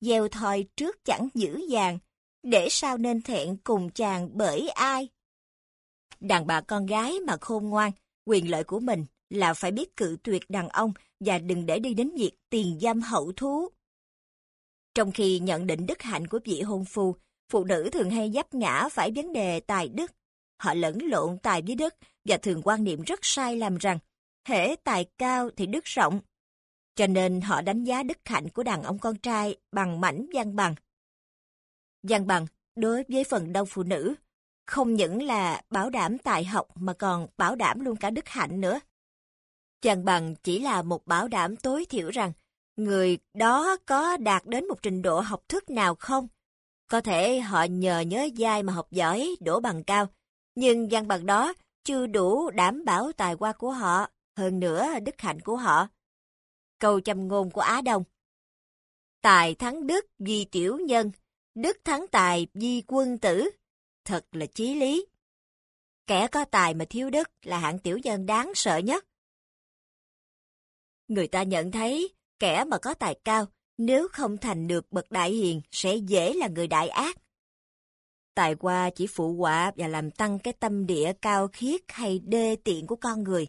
Gieo thòi trước chẳng giữ vàng, để sao nên thẹn cùng chàng bởi ai. Đàn bà con gái mà khôn ngoan, quyền lợi của mình là phải biết cự tuyệt đàn ông và đừng để đi đến việc tiền giam hậu thú. Trong khi nhận định đức hạnh của vị hôn phu, phụ nữ thường hay dấp ngã phải vấn đề tài đức. Họ lẫn lộn tài với đức và thường quan niệm rất sai lầm rằng hễ tài cao thì đức rộng. Cho nên họ đánh giá đức hạnh của đàn ông con trai bằng mảnh văn bằng. Văn bằng đối với phần đông phụ nữ không những là bảo đảm tài học mà còn bảo đảm luôn cả đức hạnh nữa. Văn bằng chỉ là một bảo đảm tối thiểu rằng người đó có đạt đến một trình độ học thức nào không. Có thể họ nhờ nhớ dai mà học giỏi, đổ bằng cao, nhưng văn bằng đó chưa đủ đảm bảo tài hoa của họ, hơn nữa đức hạnh của họ. Câu châm ngôn của Á Đông Tài thắng đức vì tiểu nhân, đức thắng tài vì quân tử. Thật là chí lý. Kẻ có tài mà thiếu đức là hạng tiểu nhân đáng sợ nhất. Người ta nhận thấy, kẻ mà có tài cao, nếu không thành được bậc đại hiền, sẽ dễ là người đại ác. Tài qua chỉ phụ họa và làm tăng cái tâm địa cao khiết hay đê tiện của con người.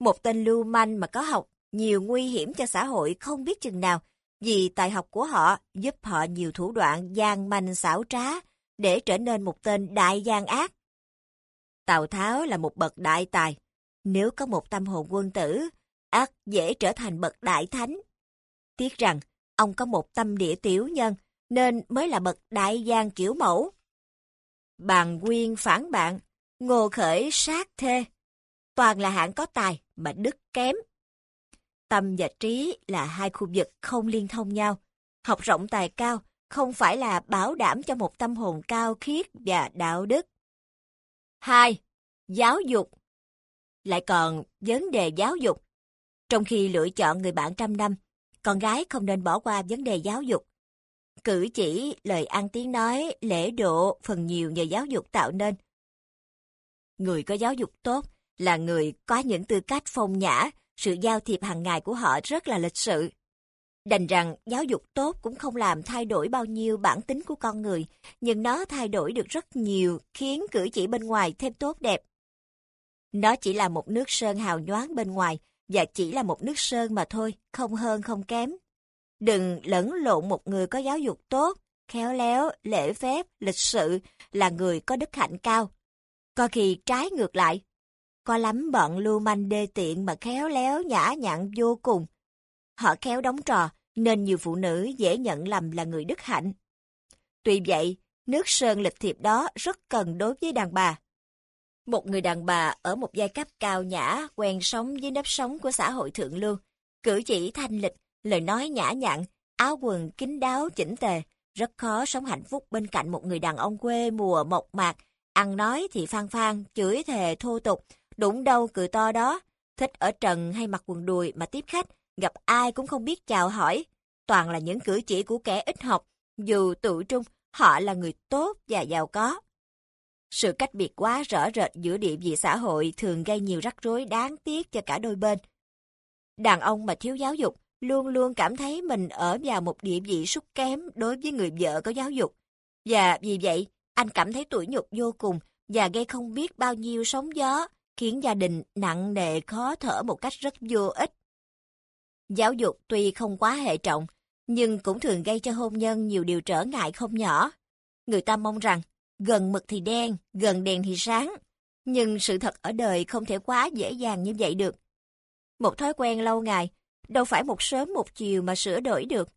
Một tên lưu manh mà có học nhiều nguy hiểm cho xã hội không biết chừng nào, vì tài học của họ giúp họ nhiều thủ đoạn gian manh xảo trá để trở nên một tên đại gian ác. Tào Tháo là một bậc đại tài. Nếu có một tâm hồn quân tử, ác dễ trở thành bậc đại thánh. Tiếc rằng, ông có một tâm địa tiểu nhân, nên mới là bậc đại gian kiểu mẫu. Bàn quyên phản bạn, ngô khởi sát thê. Toàn là hạng có tài mà đức kém. Tâm và trí là hai khu vực không liên thông nhau. Học rộng tài cao không phải là bảo đảm cho một tâm hồn cao khiết và đạo đức. 2. Giáo dục Lại còn vấn đề giáo dục. Trong khi lựa chọn người bạn trăm năm, con gái không nên bỏ qua vấn đề giáo dục. Cử chỉ, lời ăn tiếng nói, lễ độ phần nhiều nhờ giáo dục tạo nên. Người có giáo dục tốt là người có những tư cách phong nhã, sự giao thiệp hàng ngày của họ rất là lịch sự. Đành rằng giáo dục tốt cũng không làm thay đổi bao nhiêu bản tính của con người, nhưng nó thay đổi được rất nhiều, khiến cử chỉ bên ngoài thêm tốt đẹp. Nó chỉ là một nước sơn hào nhoáng bên ngoài, và chỉ là một nước sơn mà thôi, không hơn không kém. Đừng lẫn lộn một người có giáo dục tốt, khéo léo, lễ phép, lịch sự là người có đức hạnh cao. Có khi trái ngược lại. Có lắm bọn lưu manh đê tiện mà khéo léo nhã nhặn vô cùng. Họ khéo đóng trò, nên nhiều phụ nữ dễ nhận lầm là người đức hạnh. Tuy vậy, nước sơn lịch thiệp đó rất cần đối với đàn bà. Một người đàn bà ở một giai cấp cao nhã, quen sống với nếp sống của xã hội thượng lưu, cử chỉ thanh lịch, lời nói nhã nhặn, áo quần kín đáo chỉnh tề, rất khó sống hạnh phúc bên cạnh một người đàn ông quê mùa mộc mạc, ăn nói thì phan phan, chửi thề thô tục, đụng đâu cười to đó, thích ở trần hay mặc quần đùi mà tiếp khách, gặp ai cũng không biết chào hỏi, toàn là những cử chỉ của kẻ ít học, dù tự trung họ là người tốt và giàu có. Sự cách biệt quá rõ rệt giữa địa vị xã hội thường gây nhiều rắc rối đáng tiếc cho cả đôi bên. Đàn ông mà thiếu giáo dục luôn luôn cảm thấy mình ở vào một địa vị sút kém đối với người vợ có giáo dục. Và vì vậy, anh cảm thấy tủi nhục vô cùng và gây không biết bao nhiêu sóng gió, khiến gia đình nặng nề khó thở một cách rất vô ích. Giáo dục tuy không quá hệ trọng, nhưng cũng thường gây cho hôn nhân nhiều điều trở ngại không nhỏ. Người ta mong rằng, gần mực thì đen, gần đèn thì sáng. Nhưng sự thật ở đời không thể quá dễ dàng như vậy được. Một thói quen lâu ngày, đâu phải một sớm một chiều mà sửa đổi được.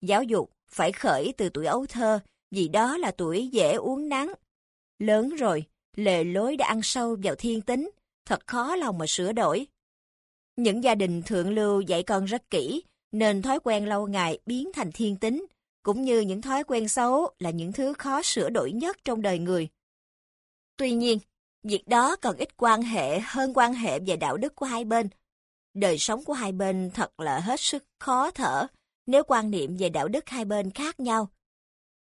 Giáo dục phải khởi từ tuổi ấu thơ, vì đó là tuổi dễ uống nắng. Lớn rồi, lề lối đã ăn sâu vào thiên tính, thật khó lòng mà sửa đổi. Những gia đình thượng lưu dạy con rất kỹ, nên thói quen lâu ngày biến thành thiên tính, cũng như những thói quen xấu là những thứ khó sửa đổi nhất trong đời người. Tuy nhiên, việc đó còn ít quan hệ hơn quan hệ về đạo đức của hai bên. Đời sống của hai bên thật là hết sức khó thở nếu quan niệm về đạo đức hai bên khác nhau.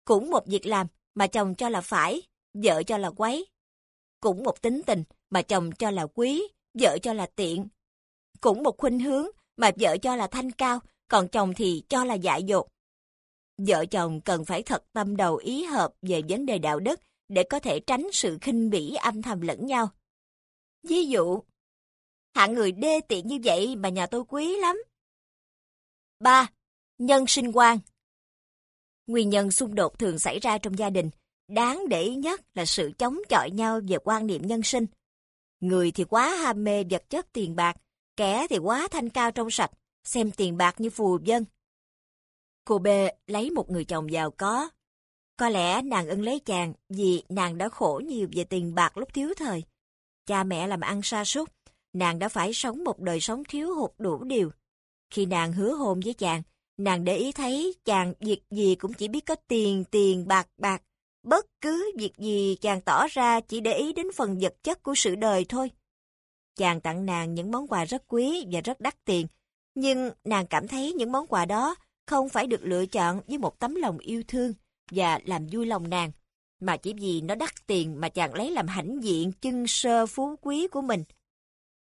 Cũng một việc làm mà chồng cho là phải, vợ cho là quấy. Cũng một tính tình mà chồng cho là quý, vợ cho là tiện. Cũng một khuynh hướng mà vợ cho là thanh cao, còn chồng thì cho là dại dột. Vợ chồng cần phải thật tâm đầu ý hợp về vấn đề đạo đức để có thể tránh sự khinh bỉ âm thầm lẫn nhau. Ví dụ, hạng người đê tiện như vậy mà nhà tôi quý lắm. 3. Nhân sinh quan Nguyên nhân xung đột thường xảy ra trong gia đình, đáng để ý nhất là sự chống chọi nhau về quan niệm nhân sinh. Người thì quá ham mê vật chất tiền bạc, kẻ thì quá thanh cao trong sạch, xem tiền bạc như phù dân. Cô B lấy một người chồng giàu có. Có lẽ nàng ưng lấy chàng vì nàng đã khổ nhiều về tiền bạc lúc thiếu thời. Cha mẹ làm ăn sa sút, nàng đã phải sống một đời sống thiếu hụt đủ điều. Khi nàng hứa hôn với chàng, nàng để ý thấy chàng việc gì cũng chỉ biết có tiền, tiền, bạc, bạc. Bất cứ việc gì chàng tỏ ra chỉ để ý đến phần vật chất của sự đời thôi. Chàng tặng nàng những món quà rất quý và rất đắt tiền, nhưng nàng cảm thấy những món quà đó không phải được lựa chọn với một tấm lòng yêu thương và làm vui lòng nàng, mà chỉ vì nó đắt tiền mà chàng lấy làm hãnh diện chân sơ phú quý của mình.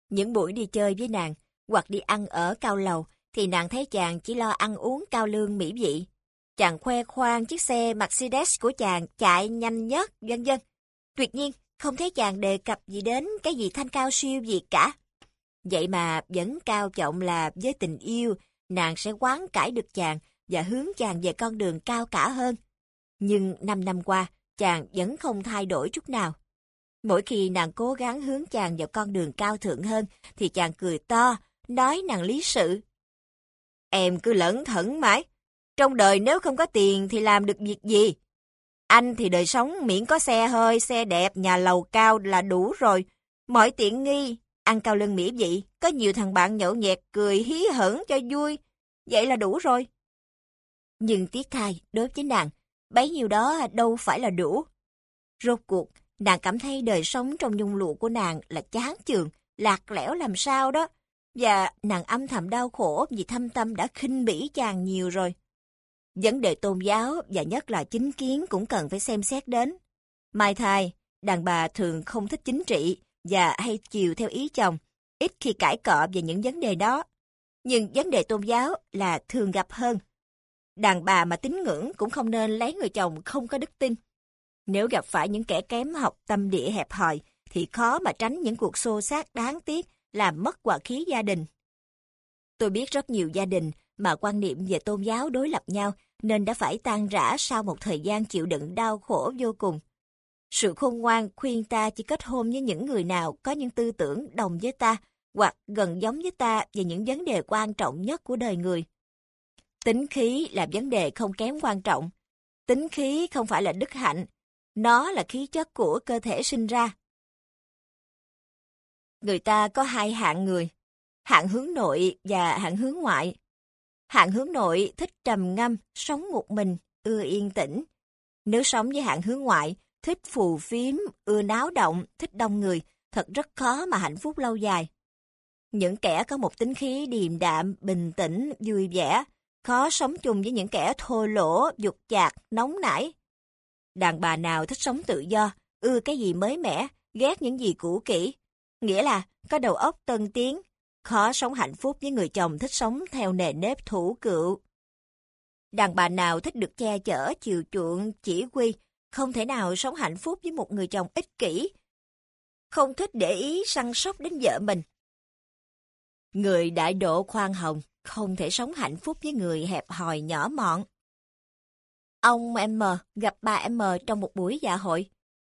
Những buổi đi chơi với nàng, hoặc đi ăn ở cao lầu, thì nàng thấy chàng chỉ lo ăn uống cao lương mỹ vị. Chàng khoe khoang chiếc xe Mercedes của chàng chạy nhanh nhất, vân vân. Tuyệt nhiên, không thấy chàng đề cập gì đến cái gì thanh cao siêu gì cả. Vậy mà vẫn cao trọng là với tình yêu, nàng sẽ quán cải được chàng và hướng chàng về con đường cao cả hơn. Nhưng năm năm qua, chàng vẫn không thay đổi chút nào. Mỗi khi nàng cố gắng hướng chàng vào con đường cao thượng hơn, thì chàng cười to, nói nàng lý sự. Em cứ lẫn thẩn mãi. Trong đời nếu không có tiền thì làm được việc gì? Anh thì đời sống miễn có xe hơi, xe đẹp, nhà lầu cao là đủ rồi. Mọi tiện nghi, ăn cao lương mỹ vị, có nhiều thằng bạn nhậu nhẹt cười hí hửng cho vui. Vậy là đủ rồi. Nhưng tiếc thay, đối với nàng, bấy nhiêu đó đâu phải là đủ. Rốt cuộc, nàng cảm thấy đời sống trong nhung lụa của nàng là chán chường, lạc lẽo làm sao đó. Và nàng âm thầm đau khổ vì thâm tâm đã khinh bỉ chàng nhiều rồi. Vấn đề tôn giáo và nhất là chính kiến cũng cần phải xem xét đến. Mai thai, đàn bà thường không thích chính trị và hay chiều theo ý chồng, ít khi cãi cọ về những vấn đề đó. Nhưng vấn đề tôn giáo là thường gặp hơn. Đàn bà mà tín ngưỡng cũng không nên lấy người chồng không có đức tin. Nếu gặp phải những kẻ kém học tâm địa hẹp hòi, thì khó mà tránh những cuộc xô xát đáng tiếc làm mất hòa khí gia đình. Tôi biết rất nhiều gia đình mà quan niệm về tôn giáo đối lập nhau nên đã phải tan rã sau một thời gian chịu đựng đau khổ vô cùng. Sự khôn ngoan khuyên ta chỉ kết hôn với những người nào có những tư tưởng đồng với ta hoặc gần giống với ta về những vấn đề quan trọng nhất của đời người. Tính khí là vấn đề không kém quan trọng. Tính khí không phải là đức hạnh, nó là khí chất của cơ thể sinh ra. Người ta có hai hạng người, hạng hướng nội và hạng hướng ngoại. Hạng hướng nội thích trầm ngâm, sống một mình, ưa yên tĩnh. Nếu sống với hạng hướng ngoại, thích phù phiếm, ưa náo động, thích đông người, thật rất khó mà hạnh phúc lâu dài. Những kẻ có một tính khí điềm đạm, bình tĩnh, vui vẻ, khó sống chung với những kẻ thô lỗ, dục chạc, nóng nảy. Đàn bà nào thích sống tự do, ưa cái gì mới mẻ, ghét những gì cũ kỹ. Nghĩa là có đầu óc tân tiến, khó sống hạnh phúc với người chồng thích sống theo nề nếp thủ cựu. Đàn bà nào thích được che chở, chiều chuộng, chỉ huy, không thể nào sống hạnh phúc với một người chồng ích kỷ, không thích để ý săn sóc đến vợ mình. Người đại độ khoan hồng không thể sống hạnh phúc với người hẹp hòi nhỏ mọn. Ông M gặp bà M trong một buổi dạ hội.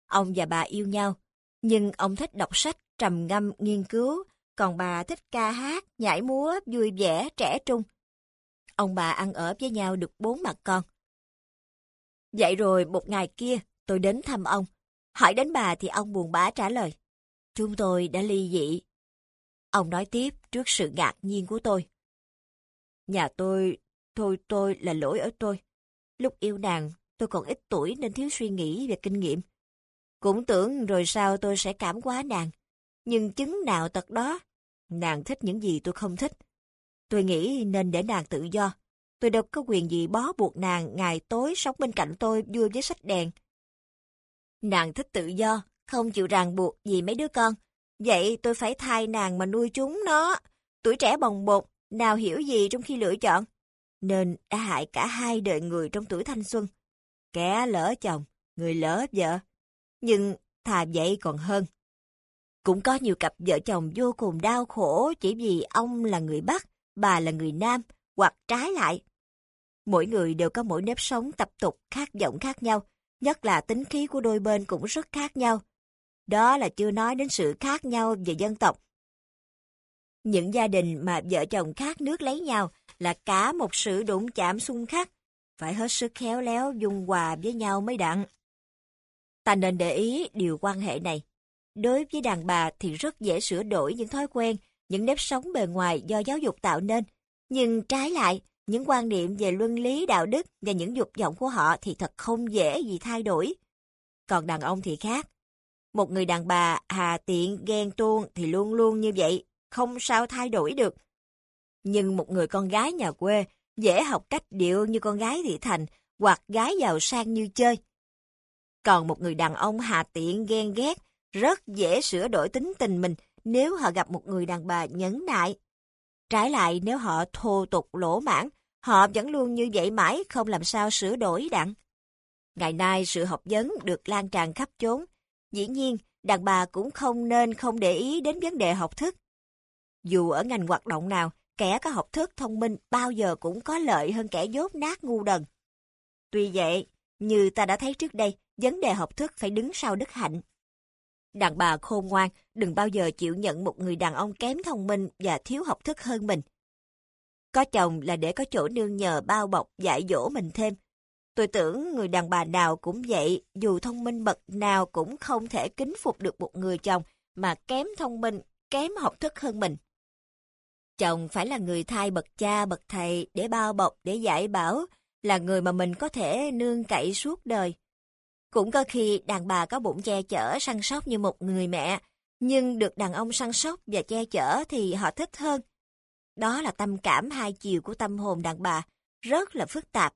Ông và bà yêu nhau, nhưng ông thích đọc sách, trầm ngâm, nghiên cứu, còn bà thích ca hát, nhảy múa, vui vẻ, trẻ trung. Ông bà ăn ở với nhau được bốn mặt con. Vậy rồi một ngày kia, tôi đến thăm ông. Hỏi đến bà thì ông buồn bã trả lời. Chúng tôi đã ly dị. Ông nói tiếp trước sự ngạc nhiên của tôi. Nhà tôi, thôi tôi là lỗi ở tôi. Lúc yêu nàng, tôi còn ít tuổi nên thiếu suy nghĩ về kinh nghiệm. Cũng tưởng rồi sao tôi sẽ cảm quá nàng. Nhưng chứng nào tật đó. Nàng thích những gì tôi không thích. Tôi nghĩ nên để nàng tự do. Tôi đâu có quyền gì bó buộc nàng ngày tối sống bên cạnh tôi vui với sách đèn. Nàng thích tự do, không chịu ràng buộc gì mấy đứa con. Vậy tôi phải thay nàng mà nuôi chúng nó. Tuổi trẻ bồng bột, nào hiểu gì trong khi lựa chọn. Nên đã hại cả hai đời người trong tuổi thanh xuân. Kẻ lỡ chồng, người lỡ vợ. Nhưng thà vậy còn hơn. Cũng có nhiều cặp vợ chồng vô cùng đau khổ chỉ vì ông là người Bắc, bà là người Nam, hoặc trái lại. Mỗi người đều có mỗi nếp sống tập tục khác giọng khác nhau, nhất là tính khí của đôi bên cũng rất khác nhau. Đó là chưa nói đến sự khác nhau về dân tộc. Những gia đình mà vợ chồng khác nước lấy nhau là cả một sự đụng chạm xung khắc, phải hết sức khéo léo dung hòa với nhau mới đặng. Ta nên để ý điều quan hệ này. Đối với đàn bà thì rất dễ sửa đổi những thói quen, những nếp sống bề ngoài do giáo dục tạo nên. Nhưng trái lại, những quan niệm về luân lý đạo đức và những dục vọng của họ thì thật không dễ gì thay đổi. Còn đàn ông thì khác. Một người đàn bà hà tiện ghen tuông thì luôn luôn như vậy, không sao thay đổi được. Nhưng một người con gái nhà quê dễ học cách điệu như con gái thị thành hoặc gái giàu sang như chơi. Còn một người đàn ông hà tiện ghen ghét rất dễ sửa đổi tính tình mình nếu họ gặp một người đàn bà nhẫn nại. Trái lại nếu họ thô tục lỗ mãn, họ vẫn luôn như vậy mãi không làm sao sửa đổi đặng. Ngày nay sự học vấn được lan tràn khắp chốn. Dĩ nhiên, đàn bà cũng không nên không để ý đến vấn đề học thức. Dù ở ngành hoạt động nào, kẻ có học thức thông minh bao giờ cũng có lợi hơn kẻ dốt nát ngu đần. Tuy vậy, như ta đã thấy trước đây, vấn đề học thức phải đứng sau đức hạnh. Đàn bà khôn ngoan đừng bao giờ chịu nhận một người đàn ông kém thông minh và thiếu học thức hơn mình. Có chồng là để có chỗ nương nhờ bao bọc dạy dỗ mình thêm. Tôi tưởng người đàn bà nào cũng vậy, dù thông minh bậc nào cũng không thể kính phục được một người chồng mà kém thông minh, kém học thức hơn mình. Chồng phải là người thay bậc cha, bậc thầy để bao bọc, để dạy bảo, là người mà mình có thể nương cậy suốt đời. Cũng có khi đàn bà có bụng che chở săn sóc như một người mẹ, nhưng được đàn ông săn sóc và che chở thì họ thích hơn. Đó là tâm cảm hai chiều của tâm hồn đàn bà, rất là phức tạp.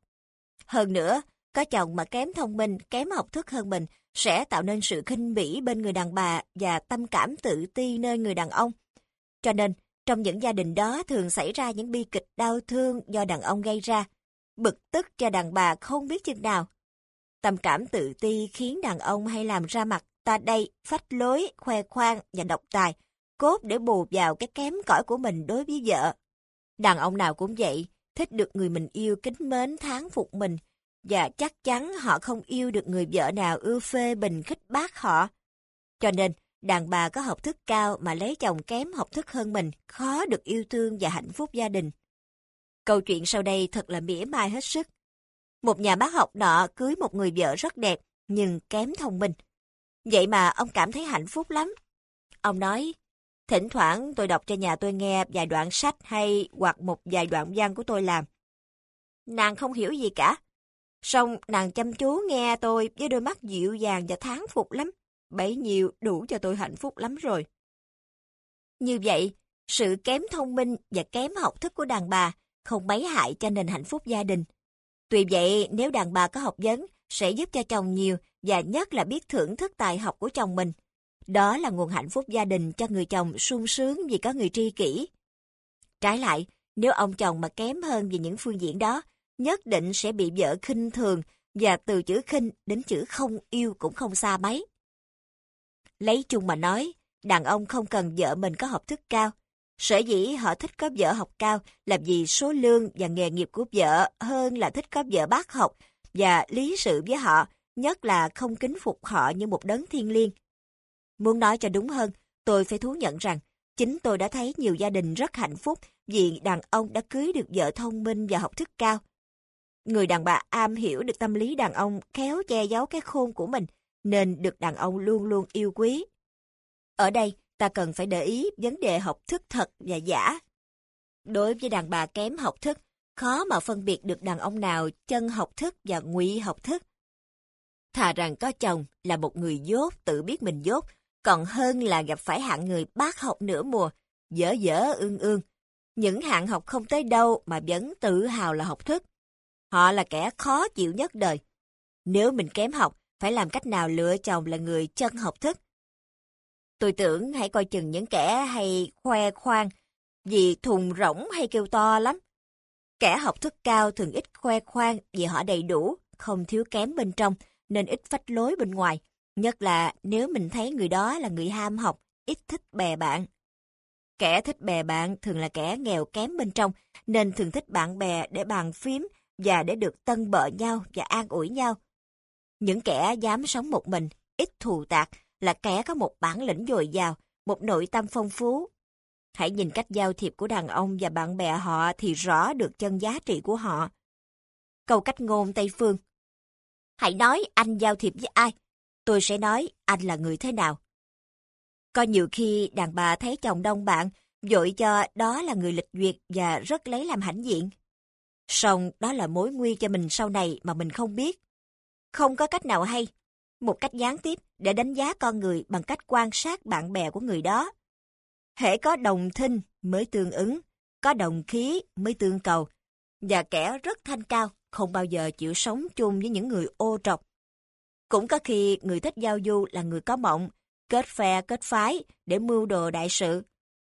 Hơn nữa, có chồng mà kém thông minh, kém học thức hơn mình sẽ tạo nên sự khinh bỉ bên người đàn bà và tâm cảm tự ti nơi người đàn ông. Cho nên, trong những gia đình đó thường xảy ra những bi kịch đau thương do đàn ông gây ra, bực tức cho đàn bà không biết chừng nào. Tâm cảm tự ti khiến đàn ông hay làm ra mặt ta đây, phách lối, khoe khoang và độc tài, cốt để bù vào cái kém cỏi của mình đối với vợ. Đàn ông nào cũng vậy, thích được người mình yêu kính mến tháng phục mình, và chắc chắn họ không yêu được người vợ nào ưa phê bình khích bác họ. Cho nên, đàn bà có học thức cao mà lấy chồng kém học thức hơn mình, khó được yêu thương và hạnh phúc gia đình. Câu chuyện sau đây thật là mỉa mai hết sức. Một nhà bác học nọ cưới một người vợ rất đẹp, nhưng kém thông minh. Vậy mà ông cảm thấy hạnh phúc lắm. Ông nói, thỉnh thoảng tôi đọc cho nhà tôi nghe vài đoạn sách hay hoặc một vài đoạn văn của tôi làm. Nàng không hiểu gì cả. Xong nàng chăm chú nghe tôi với đôi mắt dịu dàng và tháng phục lắm. Bấy nhiêu đủ cho tôi hạnh phúc lắm rồi. Như vậy, sự kém thông minh và kém học thức của đàn bà không mấy hại cho nền hạnh phúc gia đình. Tuy vậy, nếu đàn bà có học vấn, sẽ giúp cho chồng nhiều và nhất là biết thưởng thức tài học của chồng mình. Đó là nguồn hạnh phúc gia đình cho người chồng sung sướng vì có người tri kỷ. Trái lại, nếu ông chồng mà kém hơn về những phương diện đó, nhất định sẽ bị vợ khinh thường và từ chữ khinh đến chữ không yêu cũng không xa mấy. Lấy chung mà nói, đàn ông không cần vợ mình có học thức cao, Sở dĩ họ thích có vợ học cao là vì số lương và nghề nghiệp của vợ hơn là thích có vợ bác học và lý sự với họ, nhất là không kính phục họ như một đấng thiên liêng. Muốn nói cho đúng hơn, tôi phải thú nhận rằng chính tôi đã thấy nhiều gia đình rất hạnh phúc vì đàn ông đã cưới được vợ thông minh và học thức cao. Người đàn bà am hiểu được tâm lý đàn ông khéo che giấu cái khôn của mình, nên được đàn ông luôn luôn yêu quý. Ở đây, ta cần phải để ý vấn đề học thức thật và giả. Đối với đàn bà kém học thức, khó mà phân biệt được đàn ông nào chân học thức và ngụy học thức. Thà rằng có chồng là một người dốt tự biết mình dốt, còn hơn là gặp phải hạng người bác học nửa mùa, dở dở ương ương. Những hạng học không tới đâu mà vẫn tự hào là học thức. Họ là kẻ khó chịu nhất đời. Nếu mình kém học, phải làm cách nào lựa chồng là người chân học thức, Tôi tưởng hãy coi chừng những kẻ hay khoe khoang, vì thùng rỗng hay kêu to lắm. Kẻ học thức cao thường ít khoe khoang vì họ đầy đủ, không thiếu kém bên trong, nên ít phách lối bên ngoài. Nhất là nếu mình thấy người đó là người ham học, ít thích bè bạn. Kẻ thích bè bạn thường là kẻ nghèo kém bên trong, nên thường thích bạn bè để bàn phím và để được tân bợ nhau và an ủi nhau. Những kẻ dám sống một mình, ít thù tạc, là kẻ có một bản lĩnh dồi dào, một nội tâm phong phú. Hãy nhìn cách giao thiệp của đàn ông và bạn bè họ thì rõ được chân giá trị của họ. Câu cách ngôn Tây Phương Hãy nói anh giao thiệp với ai, tôi sẽ nói anh là người thế nào. Có nhiều khi đàn bà thấy chồng đông bạn, dội cho đó là người lịch duyệt và rất lấy làm hãnh diện. Song đó là mối nguy cho mình sau này mà mình không biết. Không có cách nào hay, một cách gián tiếp để đánh giá con người bằng cách quan sát bạn bè của người đó. Hễ có đồng thinh mới tương ứng, có đồng khí mới tương cầu, và kẻ rất thanh cao không bao giờ chịu sống chung với những người ô trọc. Cũng có khi người thích giao du là người có mộng, kết phe kết phái để mưu đồ đại sự.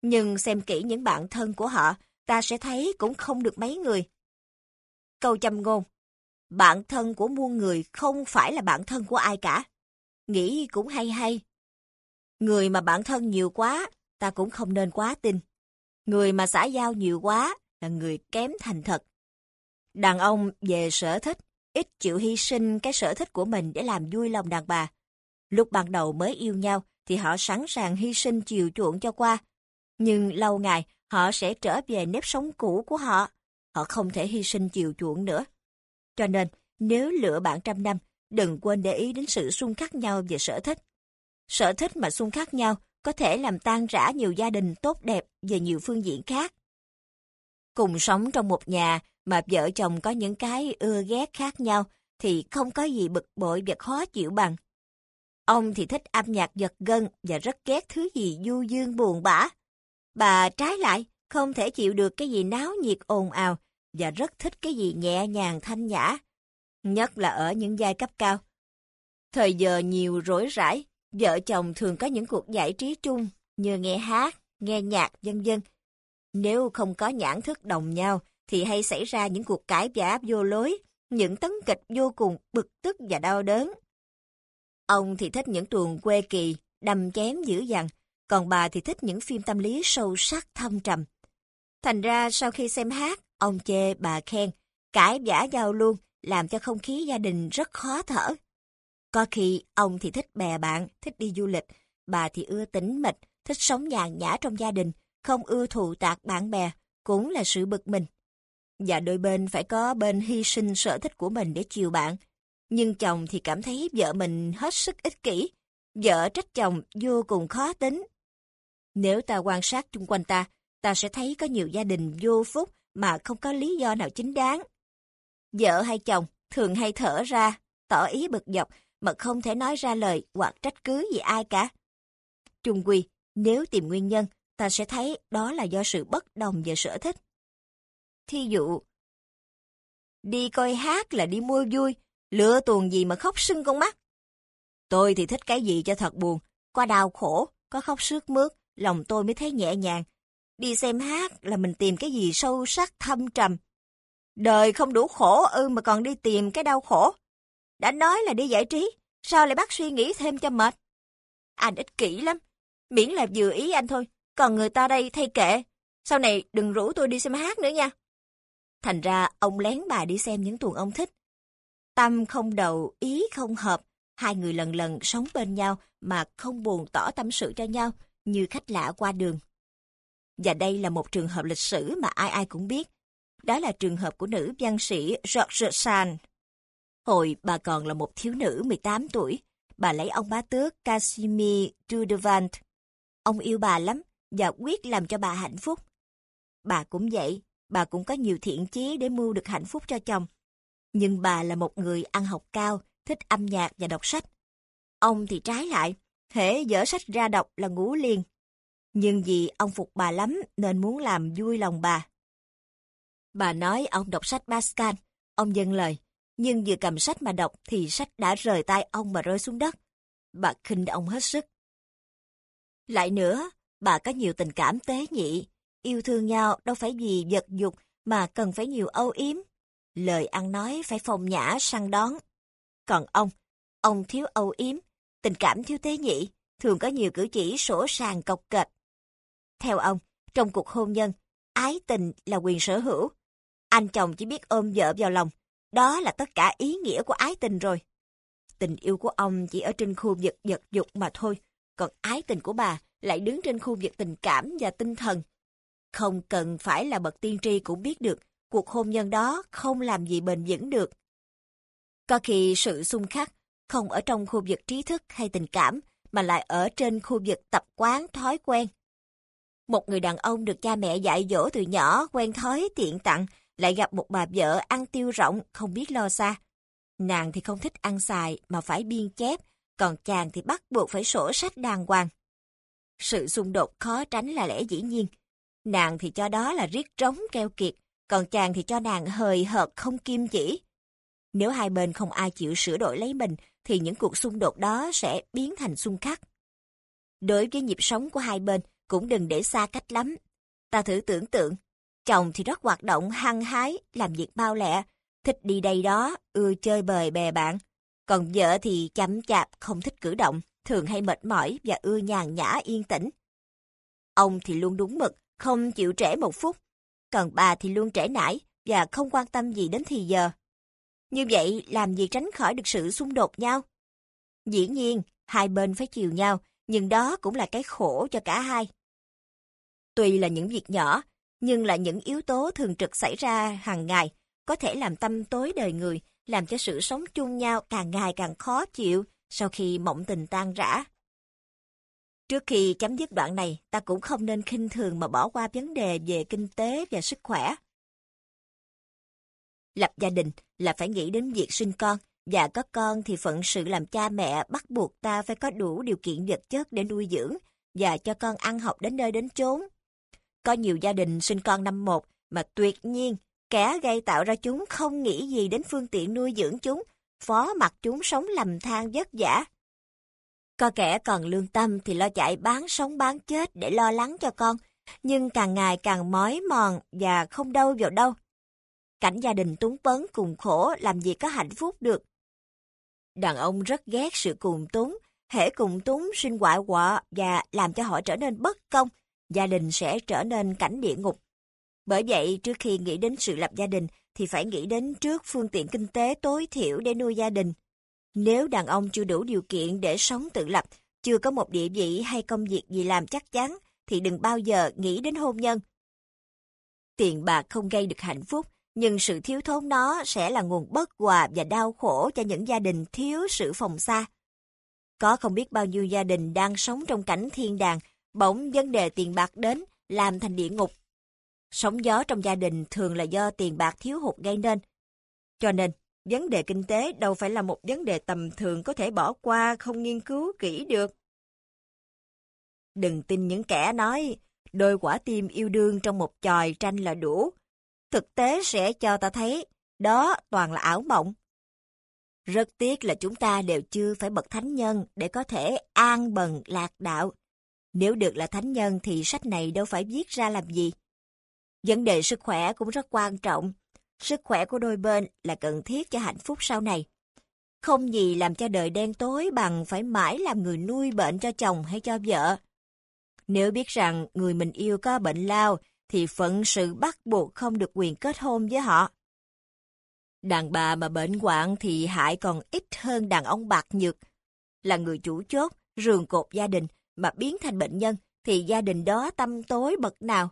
Nhưng xem kỹ những bạn thân của họ, ta sẽ thấy cũng không được mấy người. Câu châm ngôn bạn thân của muôn người không phải là bạn thân của ai cả. Nghĩ cũng hay hay. Người mà bạn thân nhiều quá, ta cũng không nên quá tin. Người mà xã giao nhiều quá là người kém thành thật. Đàn ông về sở thích ít chịu hy sinh cái sở thích của mình để làm vui lòng đàn bà. Lúc ban đầu mới yêu nhau thì họ sẵn sàng hy sinh chiều chuộng cho qua. Nhưng lâu ngày họ sẽ trở về nếp sống cũ của họ. Họ không thể hy sinh chiều chuộng nữa. Cho nên, nếu lựa bạn trăm năm, đừng quên để ý đến sự xung khắc nhau về sở thích. Sở thích mà xung khắc nhau có thể làm tan rã nhiều gia đình tốt đẹp về nhiều phương diện khác. Cùng sống trong một nhà mà vợ chồng có những cái ưa ghét khác nhau thì không có gì bực bội và khó chịu bằng. Ông thì thích âm nhạc giật gân và rất ghét thứ gì du dương buồn bã. Bà trái lại, không thể chịu được cái gì náo nhiệt ồn ào và rất thích cái gì nhẹ nhàng thanh nhã, nhất là ở những giai cấp cao. Thời giờ nhiều rối rãi, vợ chồng thường có những cuộc giải trí chung như nghe hát, nghe nhạc, vân vân. Nếu không có nhãn thức đồng nhau, thì hay xảy ra những cuộc cãi vã vô lối, những tấn kịch vô cùng bực tức và đau đớn. Ông thì thích những tuồng quê kỳ, đầm chém dữ dằn, còn bà thì thích những phim tâm lý sâu sắc thâm trầm. Thành ra sau khi xem hát, ông chê bà khen, cãi giả nhau luôn, làm cho không khí gia đình rất khó thở. Có khi ông thì thích bè bạn, thích đi du lịch, bà thì ưa tĩnh mịch, thích sống nhàn nhã trong gia đình, không ưa thụ tạc bạn bè, cũng là sự bực mình. Và đôi bên phải có bên hy sinh sở thích của mình để chiều bạn. Nhưng chồng thì cảm thấy vợ mình hết sức ích kỷ, vợ trách chồng vô cùng khó tính. Nếu ta quan sát chung quanh ta, ta sẽ thấy có nhiều gia đình vô phúc mà không có lý do nào chính đáng. Vợ hay chồng thường hay thở ra, tỏ ý bực dọc mà không thể nói ra lời hoặc trách cứ gì ai cả. Trung quy, nếu tìm nguyên nhân, ta sẽ thấy đó là do sự bất đồng về sở thích. Thí dụ, đi coi hát là đi mua vui, lựa tuồng gì mà khóc sưng con mắt. Tôi thì thích cái gì cho thật buồn, có đau khổ, có khóc sướt mướt, lòng tôi mới thấy nhẹ nhàng. Đi xem hát là mình tìm cái gì sâu sắc thâm trầm. Đời không đủ khổ ư mà còn đi tìm cái đau khổ. Đã nói là đi giải trí, sao lại bắt suy nghĩ thêm cho mệt? Anh ích kỷ lắm, miễn là vừa ý anh thôi, còn người ta đây thay kệ. Sau này đừng rủ tôi đi xem hát nữa nha. Thành ra ông lén bà đi xem những tuồng ông thích. Tâm không đầu, ý không hợp, hai người lần lần sống bên nhau mà không buồn tỏ tâm sự cho nhau như khách lạ qua đường. Và đây là một trường hợp lịch sử mà ai ai cũng biết. Đó là trường hợp của nữ văn sĩ George Sand. Hồi bà còn là một thiếu nữ 18 tuổi, bà lấy ông bá tước Casimir Dudevant. Ông yêu bà lắm và quyết làm cho bà hạnh phúc. Bà cũng vậy, bà cũng có nhiều thiện chí để mưu được hạnh phúc cho chồng. Nhưng bà là một người ăn học cao, thích âm nhạc và đọc sách. Ông thì trái lại, hễ dở sách ra đọc là ngủ liền. Nhưng vì ông phục bà lắm nên muốn làm vui lòng bà. Bà nói ông đọc sách Pascal, ông dâng lời. Nhưng vừa cầm sách mà đọc thì sách đã rời tay ông mà rơi xuống đất. Bà khinh ông hết sức. Lại nữa, bà có nhiều tình cảm tế nhị. Yêu thương nhau đâu phải vì vật dục mà cần phải nhiều âu yếm. Lời ăn nói phải phong nhã săn đón. Còn ông, ông thiếu âu yếm, tình cảm thiếu tế nhị, thường có nhiều cử chỉ sổ sàng cọc kệch. Theo ông, trong cuộc hôn nhân, ái tình là quyền sở hữu. Anh chồng chỉ biết ôm vợ vào lòng, đó là tất cả ý nghĩa của ái tình rồi. Tình yêu của ông chỉ ở trên khu vực vật dục mà thôi, còn ái tình của bà lại đứng trên khu vực tình cảm và tinh thần. Không cần phải là bậc tiên tri cũng biết được, cuộc hôn nhân đó không làm gì bền vững được. Có khi sự xung khắc không ở trong khu vực trí thức hay tình cảm, mà lại ở trên khu vực tập quán thói quen. Một người đàn ông được cha mẹ dạy dỗ từ nhỏ quen thói tiện tặng, lại gặp một bà vợ ăn tiêu rộng, không biết lo xa. Nàng thì không thích ăn xài mà phải biên chép, còn chàng thì bắt buộc phải sổ sách đàng hoàng. Sự xung đột khó tránh là lẽ dĩ nhiên. Nàng thì cho đó là riết trống keo kiệt, còn chàng thì cho nàng hời hợt không kim chỉ. Nếu hai bên không ai chịu sửa đổi lấy mình, thì những cuộc xung đột đó sẽ biến thành xung khắc. Đối với nhịp sống của hai bên, cũng đừng để xa cách lắm. Ta thử tưởng tượng, chồng thì rất hoạt động hăng hái, làm việc bao lẹ, thích đi đây đó, ưa chơi bời bè bạn. Còn vợ thì chậm chạp, không thích cử động, thường hay mệt mỏi và ưa nhàn nhã yên tĩnh. Ông thì luôn đúng mực, không chịu trễ một phút. Còn bà thì luôn trễ nải và không quan tâm gì đến thì giờ. Như vậy làm gì tránh khỏi được sự xung đột nhau? Dĩ nhiên, hai bên phải chiều nhau, nhưng đó cũng là cái khổ cho cả hai. Tuy là những việc nhỏ, nhưng là những yếu tố thường trực xảy ra hàng ngày, có thể làm tâm tối đời người, làm cho sự sống chung nhau càng ngày càng khó chịu sau khi mộng tình tan rã. Trước khi chấm dứt đoạn này, ta cũng không nên khinh thường mà bỏ qua vấn đề về kinh tế và sức khỏe. Lập gia đình là phải nghĩ đến việc sinh con, và có con thì phận sự làm cha mẹ bắt buộc ta phải có đủ điều kiện vật chất để nuôi dưỡng và cho con ăn học đến nơi đến chốn. Có nhiều gia đình sinh con năm một mà tuyệt nhiên kẻ gây tạo ra chúng không nghĩ gì đến phương tiện nuôi dưỡng chúng, phó mặc chúng sống lầm than vất vả. Có kẻ còn lương tâm thì lo chạy bán sống bán chết để lo lắng cho con, nhưng càng ngày càng mỏi mòn và không đâu vào đâu. Cảnh gia đình túng bấn cùng khổ làm gì có hạnh phúc được. Đàn ông rất ghét sự cùng túng, hễ cùng túng sinh quại quọ và làm cho họ trở nên bất công, gia đình sẽ trở nên cảnh địa ngục. Bởi vậy, trước khi nghĩ đến sự lập gia đình, thì phải nghĩ đến trước phương tiện kinh tế tối thiểu để nuôi gia đình. Nếu đàn ông chưa đủ điều kiện để sống tự lập, chưa có một địa vị hay công việc gì làm chắc chắn, thì đừng bao giờ nghĩ đến hôn nhân. Tiền bạc không gây được hạnh phúc, nhưng sự thiếu thốn nó sẽ là nguồn bất hòa và đau khổ cho những gia đình thiếu sự phòng xa. Có không biết bao nhiêu gia đình đang sống trong cảnh thiên đàng, bỗng vấn đề tiền bạc đến, làm thành địa ngục. Sóng gió trong gia đình thường là do tiền bạc thiếu hụt gây nên. Cho nên, vấn đề kinh tế đâu phải là một vấn đề tầm thường có thể bỏ qua không nghiên cứu kỹ được. Đừng tin những kẻ nói, đôi quả tim yêu đương trong một chòi tranh là đủ, thực tế sẽ cho ta thấy đó toàn là ảo mộng. Rất tiếc là chúng ta đều chưa phải bậc thánh nhân để có thể an bần lạc đạo. Nếu được là thánh nhân thì sách này đâu phải viết ra làm gì. Vấn đề sức khỏe cũng rất quan trọng. Sức khỏe của đôi bên là cần thiết cho hạnh phúc sau này. Không gì làm cho đời đen tối bằng phải mãi làm người nuôi bệnh cho chồng hay cho vợ. Nếu biết rằng người mình yêu có bệnh lao thì phận sự bắt buộc không được quyền kết hôn với họ. Đàn bà mà bệnh hoạn thì hại còn ít hơn đàn ông bạc nhược. Là người chủ chốt, rường cột gia đình mà biến thành bệnh nhân thì gia đình đó tâm tối bậc nào.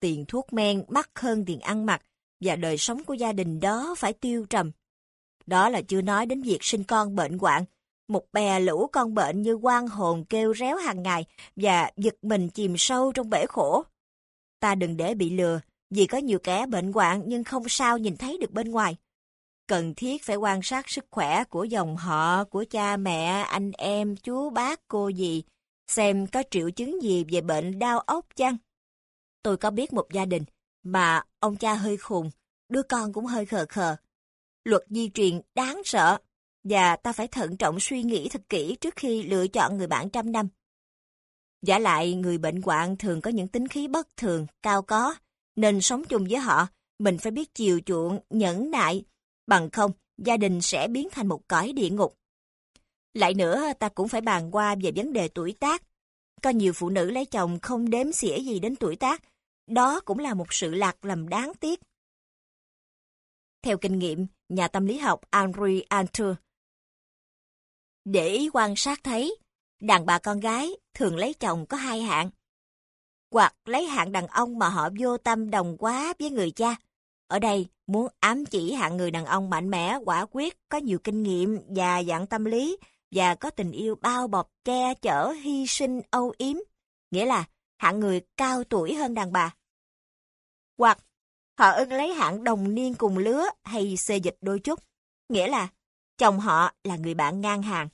Tiền thuốc men mắc hơn tiền ăn mặc và đời sống của gia đình đó phải tiêu trầm. Đó là chưa nói đến việc sinh con bệnh hoạn. Một bè lũ con bệnh như quan hồn kêu réo hàng ngày và giật mình chìm sâu trong bể khổ. Ta đừng để bị lừa, vì có nhiều kẻ bệnh hoạn nhưng không sao nhìn thấy được bên ngoài. Cần thiết phải quan sát sức khỏe của dòng họ, của cha mẹ, anh em, chú bác, cô dì, xem có triệu chứng gì về bệnh đau ốc chăng. Tôi có biết một gia đình mà ông cha hơi khùng, đứa con cũng hơi khờ khờ. Luật di truyền đáng sợ và ta phải thận trọng suy nghĩ thật kỹ trước khi lựa chọn người bạn trăm năm. Giả lại, người bệnh hoạn thường có những tính khí bất thường, cao có, nên sống chung với họ, mình phải biết chiều chuộng, nhẫn nại, bằng không, gia đình sẽ biến thành một cõi địa ngục. Lại nữa, ta cũng phải bàn qua về vấn đề tuổi tác. Có nhiều phụ nữ lấy chồng không đếm xỉa gì đến tuổi tác, đó cũng là một sự lạc lầm đáng tiếc. Theo kinh nghiệm, nhà tâm lý học Henri Antour, để ý quan sát thấy, Đàn bà con gái thường lấy chồng có hai hạng. Hoặc lấy hạng đàn ông mà họ vô tâm đồng quá với người cha. Ở đây, muốn ám chỉ hạng người đàn ông mạnh mẽ, quả quyết, có nhiều kinh nghiệm và dạng tâm lý, và có tình yêu bao bọc, che chở, hy sinh, âu yếm. Nghĩa là hạng người cao tuổi hơn đàn bà. Hoặc họ ưng lấy hạng đồng niên cùng lứa hay xê dịch đôi chút. Nghĩa là chồng họ là người bạn ngang hàng.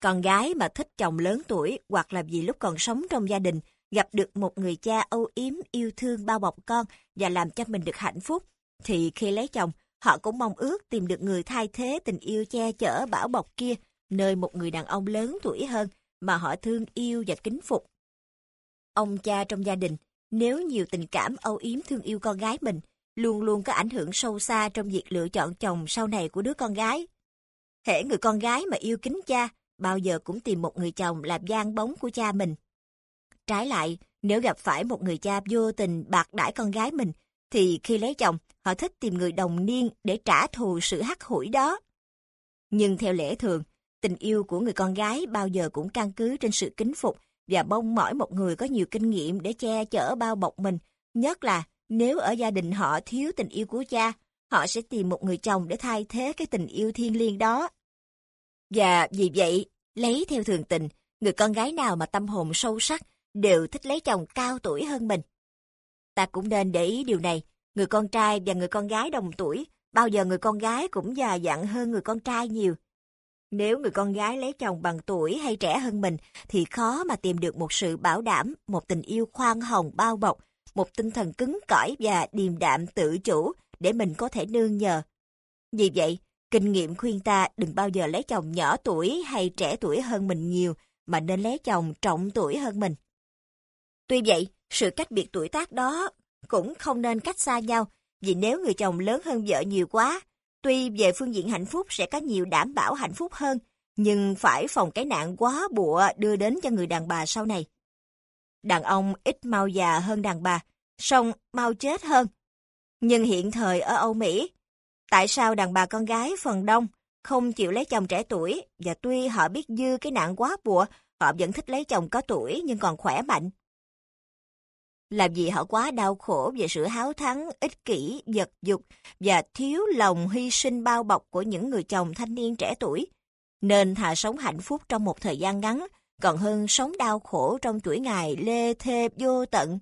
Con gái mà thích chồng lớn tuổi hoặc là vì lúc còn sống trong gia đình gặp được một người cha âu yếm, yêu thương, bao bọc con và làm cho mình được hạnh phúc, thì khi lấy chồng, họ cũng mong ước tìm được người thay thế tình yêu che chở bảo bọc kia, nơi một người đàn ông lớn tuổi hơn mà họ thương yêu và kính phục. Ông cha trong gia đình, nếu nhiều tình cảm âu yếm thương yêu con gái mình, luôn luôn có ảnh hưởng sâu xa trong việc lựa chọn chồng sau này của đứa con gái. Hễ người con gái mà yêu kính cha, bao giờ cũng tìm một người chồng làm gian bóng của cha mình. Trái lại, nếu gặp phải một người cha vô tình bạc đãi con gái mình, thì khi lấy chồng, họ thích tìm người đồng niên để trả thù sự hắc hủi đó. Nhưng theo lẽ thường, tình yêu của người con gái bao giờ cũng căn cứ trên sự kính phục và mong mỏi một người có nhiều kinh nghiệm để che chở bao bọc mình, nhất là nếu ở gia đình họ thiếu tình yêu của cha, họ sẽ tìm một người chồng để thay thế cái tình yêu thiên liêng đó. Và vì vậy, lấy theo thường tình, người con gái nào mà tâm hồn sâu sắc đều thích lấy chồng cao tuổi hơn mình. Ta cũng nên để ý điều này, người con trai và người con gái đồng tuổi, bao giờ người con gái cũng già dặn hơn người con trai nhiều. Nếu người con gái lấy chồng bằng tuổi hay trẻ hơn mình, thì khó mà tìm được một sự bảo đảm, một tình yêu khoan hồng bao bọc, một tinh thần cứng cỏi và điềm đạm tự chủ để mình có thể nương nhờ. Vì vậy, kinh nghiệm khuyên ta đừng bao giờ lấy chồng nhỏ tuổi hay trẻ tuổi hơn mình nhiều, mà nên lấy chồng trọng tuổi hơn mình. Tuy vậy, sự cách biệt tuổi tác đó cũng không nên cách xa nhau, vì nếu người chồng lớn hơn vợ nhiều quá, tuy về phương diện hạnh phúc sẽ có nhiều đảm bảo hạnh phúc hơn, nhưng phải phòng cái nạn quá bụa đưa đến cho người đàn bà sau này. Đàn ông ít mau già hơn đàn bà, song mau chết hơn. Nhưng hiện thời ở Âu Mỹ, tại sao đàn bà con gái phần đông không chịu lấy chồng trẻ tuổi và tuy họ biết dư cái nạn quá bụa, họ vẫn thích lấy chồng có tuổi nhưng còn khỏe mạnh. Làm gì họ quá đau khổ về sự háo thắng, ích kỷ, vật dục và thiếu lòng hy sinh bao bọc của những người chồng thanh niên trẻ tuổi. Nên thà sống hạnh phúc trong một thời gian ngắn, còn hơn sống đau khổ trong chuỗi ngày lê thê vô tận.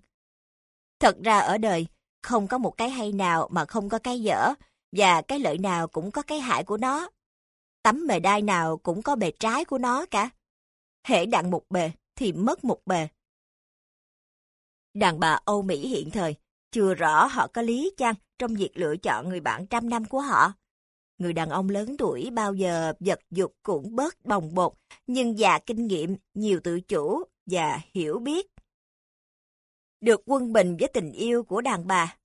Thật ra ở đời, không có một cái hay nào mà không có cái dở, và cái lợi nào cũng có cái hại của nó. Tấm mề đai nào cũng có bề trái của nó cả. Hễ đặng một bề, thì mất một bề. Đàn bà Âu Mỹ hiện thời, chưa rõ họ có lý chăng trong việc lựa chọn người bạn trăm năm của họ. Người đàn ông lớn tuổi bao giờ vật dục cũng bớt bồng bột, nhưng già kinh nghiệm, nhiều tự chủ và hiểu biết. Được quân bình với tình yêu của đàn bà,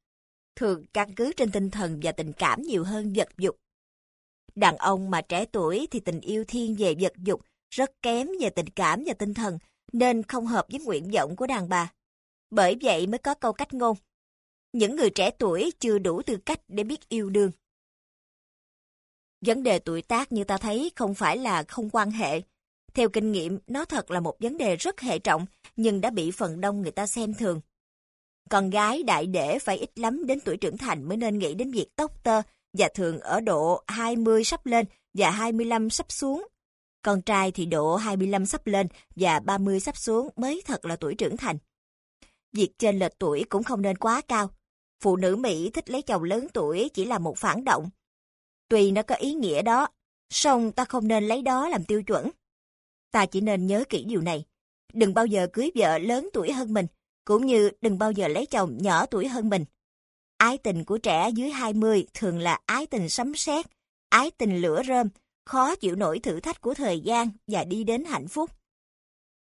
thường căn cứ trên tinh thần và tình cảm nhiều hơn vật dục. Đàn ông mà trẻ tuổi thì tình yêu thiên về vật dục, rất kém về tình cảm và tinh thần, nên không hợp với nguyện vọng của đàn bà. Bởi vậy mới có câu cách ngôn. Những người trẻ tuổi chưa đủ tư cách để biết yêu đương. Vấn đề tuổi tác như ta thấy không phải là không quan hệ. Theo kinh nghiệm, nó thật là một vấn đề rất hệ trọng, nhưng đã bị phần đông người ta xem thường. Con gái đại để phải ít lắm đến tuổi trưởng thành mới nên nghĩ đến việc tóc tơ và thường ở độ 20 sắp lên và 25 sắp xuống. Con trai thì độ 25 sắp lên và 30 sắp xuống mới thật là tuổi trưởng thành. Việc trên lệch tuổi cũng không nên quá cao. Phụ nữ Mỹ thích lấy chồng lớn tuổi chỉ là một phản động. Tuy nó có ý nghĩa đó, song ta không nên lấy đó làm tiêu chuẩn. Ta chỉ nên nhớ kỹ điều này. Đừng bao giờ cưới vợ lớn tuổi hơn mình, cũng như đừng bao giờ lấy chồng nhỏ tuổi hơn mình. Ái tình của trẻ dưới 20 thường là ái tình sấm sét, ái tình lửa rơm, khó chịu nổi thử thách của thời gian và đi đến hạnh phúc.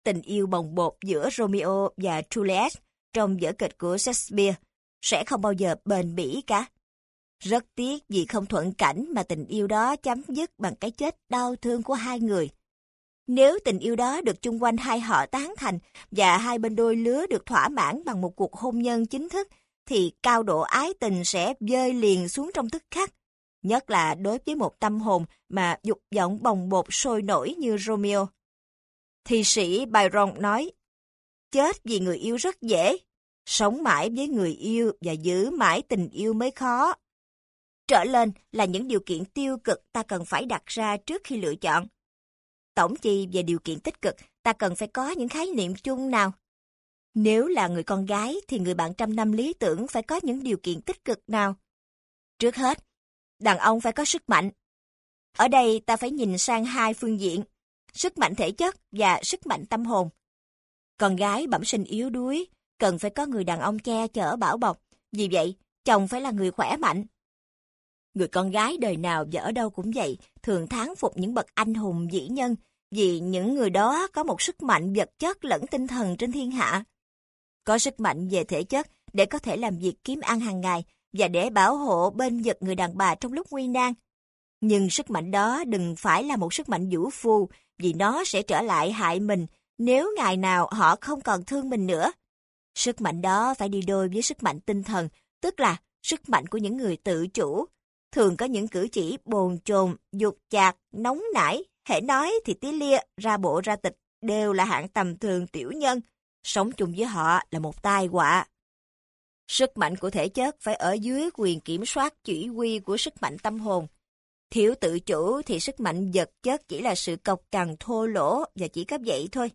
Tình yêu bồng bột giữa Romeo và Juliet trong vở kịch của Shakespeare sẽ không bao giờ bền bỉ cả. Rất tiếc vì không thuận cảnh mà tình yêu đó chấm dứt bằng cái chết đau thương của hai người. Nếu tình yêu đó được chung quanh hai họ tán thành và hai bên đôi lứa được thỏa mãn bằng một cuộc hôn nhân chính thức, thì cao độ ái tình sẽ rơi liền xuống trong tức khắc. Nhất là đối với một tâm hồn mà dục vọng bồng bột sôi nổi như Romeo. Thi sĩ Byron nói, chết vì người yêu rất dễ, sống mãi với người yêu và giữ mãi tình yêu mới khó. Trở lên là những điều kiện tiêu cực ta cần phải đặt ra trước khi lựa chọn. Tổng chi về điều kiện tích cực, ta cần phải có những khái niệm chung nào. Nếu là người con gái thì người bạn trăm năm lý tưởng phải có những điều kiện tích cực nào. Trước hết, đàn ông phải có sức mạnh. Ở đây ta phải nhìn sang hai phương diện, sức mạnh thể chất và sức mạnh tâm hồn. Con gái bẩm sinh yếu đuối, cần phải có người đàn ông che chở bảo bọc. Vì vậy, chồng phải là người khỏe mạnh. Người con gái đời nào và ở đâu cũng vậy, thường thán phục những bậc anh hùng dĩ nhân, vì những người đó có một sức mạnh vật chất lẫn tinh thần trên thiên hạ. Có sức mạnh về thể chất để có thể làm việc kiếm ăn hàng ngày và để bảo hộ bên vực người đàn bà trong lúc nguy nan. Nhưng sức mạnh đó đừng phải là một sức mạnh vũ phu, vì nó sẽ trở lại hại mình nếu ngày nào họ không còn thương mình nữa. Sức mạnh đó phải đi đôi với sức mạnh tinh thần, tức là sức mạnh của những người tự chủ, thường có những cử chỉ bồn chồn, dục chạc, nóng nảy, hễ nói thì tí lia, ra bộ ra tịch, đều là hạng tầm thường tiểu nhân, sống chung với họ là một tai họa. Sức mạnh của thể chất phải ở dưới quyền kiểm soát chỉ huy của sức mạnh tâm hồn. Thiếu tự chủ thì sức mạnh vật chất chỉ là sự cọc cằn thô lỗ và chỉ cấp vậy thôi.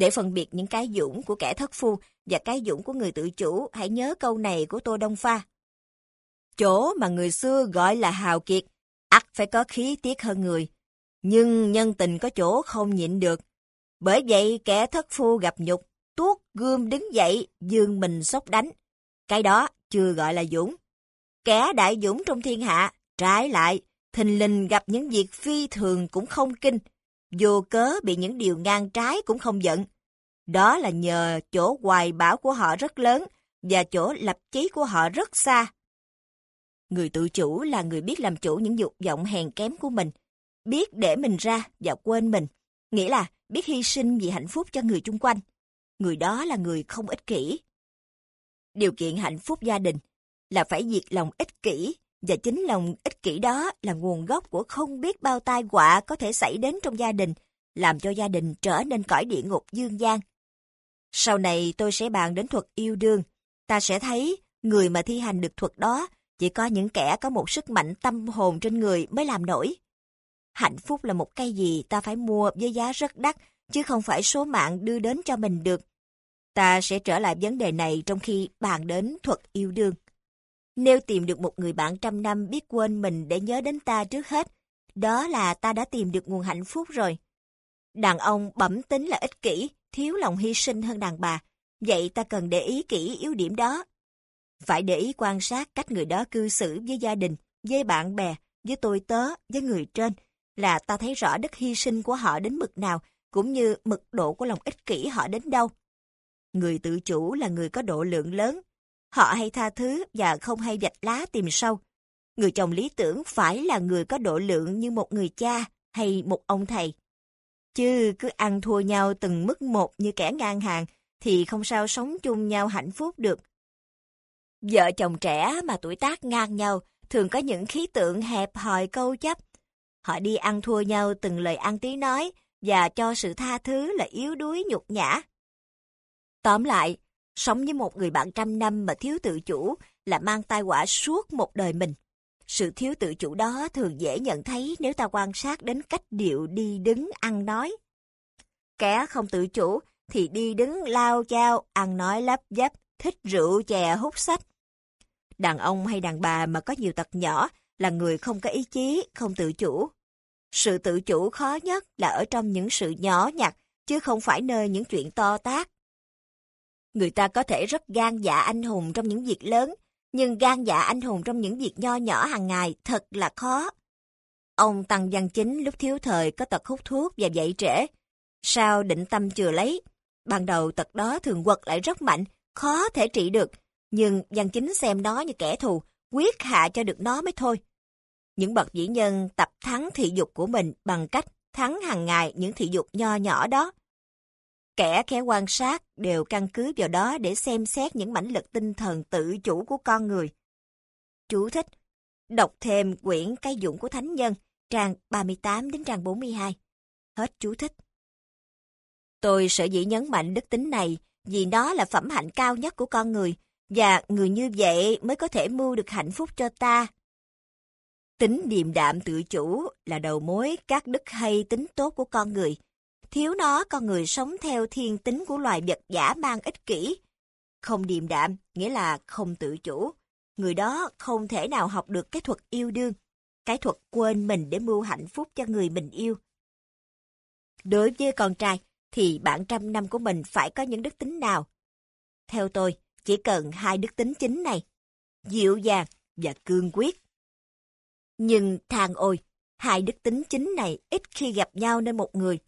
Để phân biệt những cái dũng của kẻ thất phu và cái dũng của người tự chủ, hãy nhớ câu này của Tô Đông Pha. Chỗ mà người xưa gọi là hào kiệt, ắt phải có khí tiết hơn người. Nhưng nhân tình có chỗ không nhịn được. Bởi vậy kẻ thất phu gặp nhục, tuốt gươm đứng dậy, dương mình sốc đánh. Cái đó chưa gọi là dũng. Kẻ đại dũng trong thiên hạ, trái lại, thình lình gặp những việc phi thường cũng không kinh, vô cớ bị những điều ngang trái cũng không giận. Đó là nhờ chỗ hoài bão của họ rất lớn và chỗ lập chí của họ rất xa. Người tự chủ là người biết làm chủ những dục vọng hèn kém của mình, biết để mình ra và quên mình, nghĩa là biết hy sinh vì hạnh phúc cho người chung quanh. Người đó là người không ích kỷ. Điều kiện hạnh phúc gia đình là phải diệt lòng ích kỷ và chính lòng ích kỷ đó là nguồn gốc của không biết bao tai họa có thể xảy đến trong gia đình, làm cho gia đình trở nên cõi địa ngục dương gian. Sau này tôi sẽ bàn đến thuật yêu đương. Ta sẽ thấy người mà thi hành được thuật đó chỉ có những kẻ có một sức mạnh tâm hồn trên người mới làm nổi. Hạnh phúc là một cái gì ta phải mua với giá rất đắt, chứ không phải số mạng đưa đến cho mình được. Ta sẽ trở lại vấn đề này trong khi bàn đến thuật yêu đương. Nếu tìm được một người bạn trăm năm biết quên mình để nhớ đến ta trước hết, đó là ta đã tìm được nguồn hạnh phúc rồi. Đàn ông bẩm tính là ích kỷ, thiếu lòng hy sinh hơn đàn bà, vậy ta cần để ý kỹ yếu điểm đó. Phải để ý quan sát cách người đó cư xử với gia đình, với bạn bè, với tôi tớ, với người trên, là ta thấy rõ đức hy sinh của họ đến mực nào, cũng như mực độ của lòng ích kỷ họ đến đâu. Người tự chủ là người có độ lượng lớn. Họ hay tha thứ và không hay vạch lá tìm sâu. Người chồng lý tưởng phải là người có độ lượng như một người cha hay một ông thầy. Chứ cứ ăn thua nhau từng mức một như kẻ ngang hàng thì không sao sống chung nhau hạnh phúc được. Vợ chồng trẻ mà tuổi tác ngang nhau thường có những khí tượng hẹp hòi câu chấp. Họ đi ăn thua nhau từng lời ăn tí nói và cho sự tha thứ là yếu đuối nhục nhã. Tóm lại, sống với một người bạn trăm năm mà thiếu tự chủ là mang tai họa suốt một đời mình. Sự thiếu tự chủ đó thường dễ nhận thấy nếu ta quan sát đến cách điệu đi đứng ăn nói. Kẻ không tự chủ thì đi đứng lao chao, ăn nói lắp dắp, thích rượu chè hút sách. Đàn ông hay đàn bà mà có nhiều tật nhỏ là người không có ý chí, không tự chủ. Sự tự chủ khó nhất là ở trong những sự nhỏ nhặt, chứ không phải nơi những chuyện to tác. Người ta có thể rất gan dạ anh hùng trong những việc lớn, nhưng gan dạ anh hùng trong những việc nho nhỏ hàng ngày thật là khó. Ông Tăng Văn Chính lúc thiếu thời có tật hút thuốc và dậy trễ. Sao định tâm chừa lấy? Ban đầu tật đó thường quật lại rất mạnh, khó thể trị được, nhưng Văn Chính xem nó như kẻ thù, quyết hạ cho được nó mới thôi. Những bậc vĩ nhân tập thắng thị dục của mình bằng cách thắng hàng ngày những thị dục nho nhỏ đó. Kẻ khéo quan sát đều căn cứ vào đó để xem xét những mãnh lực tinh thần tự chủ của con người. Chú thích. Đọc thêm quyển Cái dụng của Thánh Nhân, trang 38 đến trang 42. Hết chú thích. Tôi sở dĩ nhấn mạnh đức tính này vì nó là phẩm hạnh cao nhất của con người, và người như vậy mới có thể mưu được hạnh phúc cho ta. Tính điềm đạm tự chủ là đầu mối các đức hay tính tốt của con người. Thiếu nó, con người sống theo thiên tính của loài vật giả mang ích kỷ. Không điềm đạm, nghĩa là không tự chủ. Người đó không thể nào học được cái thuật yêu đương, cái thuật quên mình để mưu hạnh phúc cho người mình yêu. Đối với con trai, thì bạn trăm năm của mình phải có những đức tính nào? Theo tôi, chỉ cần hai đức tính chính này, dịu dàng và cương quyết. Nhưng thang ôi, hai đức tính chính này ít khi gặp nhau nên một người.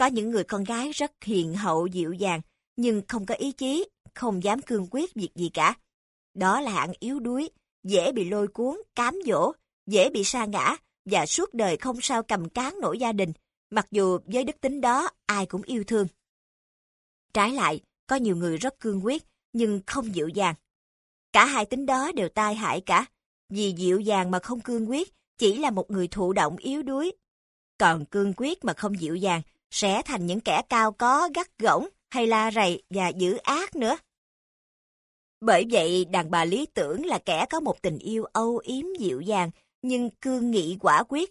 Có những người con gái rất hiền hậu dịu dàng, nhưng không có ý chí, không dám cương quyết việc gì cả. Đó là hạng yếu đuối, dễ bị lôi cuốn, cám dỗ, dễ bị sa ngã và suốt đời không sao cầm cán nổi gia đình, mặc dù với đức tính đó ai cũng yêu thương. Trái lại, có nhiều người rất cương quyết, nhưng không dịu dàng. Cả hai tính đó đều tai hại cả, vì dịu dàng mà không cương quyết chỉ là một người thụ động yếu đuối. Còn cương quyết mà không dịu dàng sẽ thành những kẻ cao có, gắt gỏng hay la rầy và dữ ác nữa. Bởi vậy, đàn bà lý tưởng là kẻ có một tình yêu âu yếm dịu dàng, nhưng cương nghị quả quyết.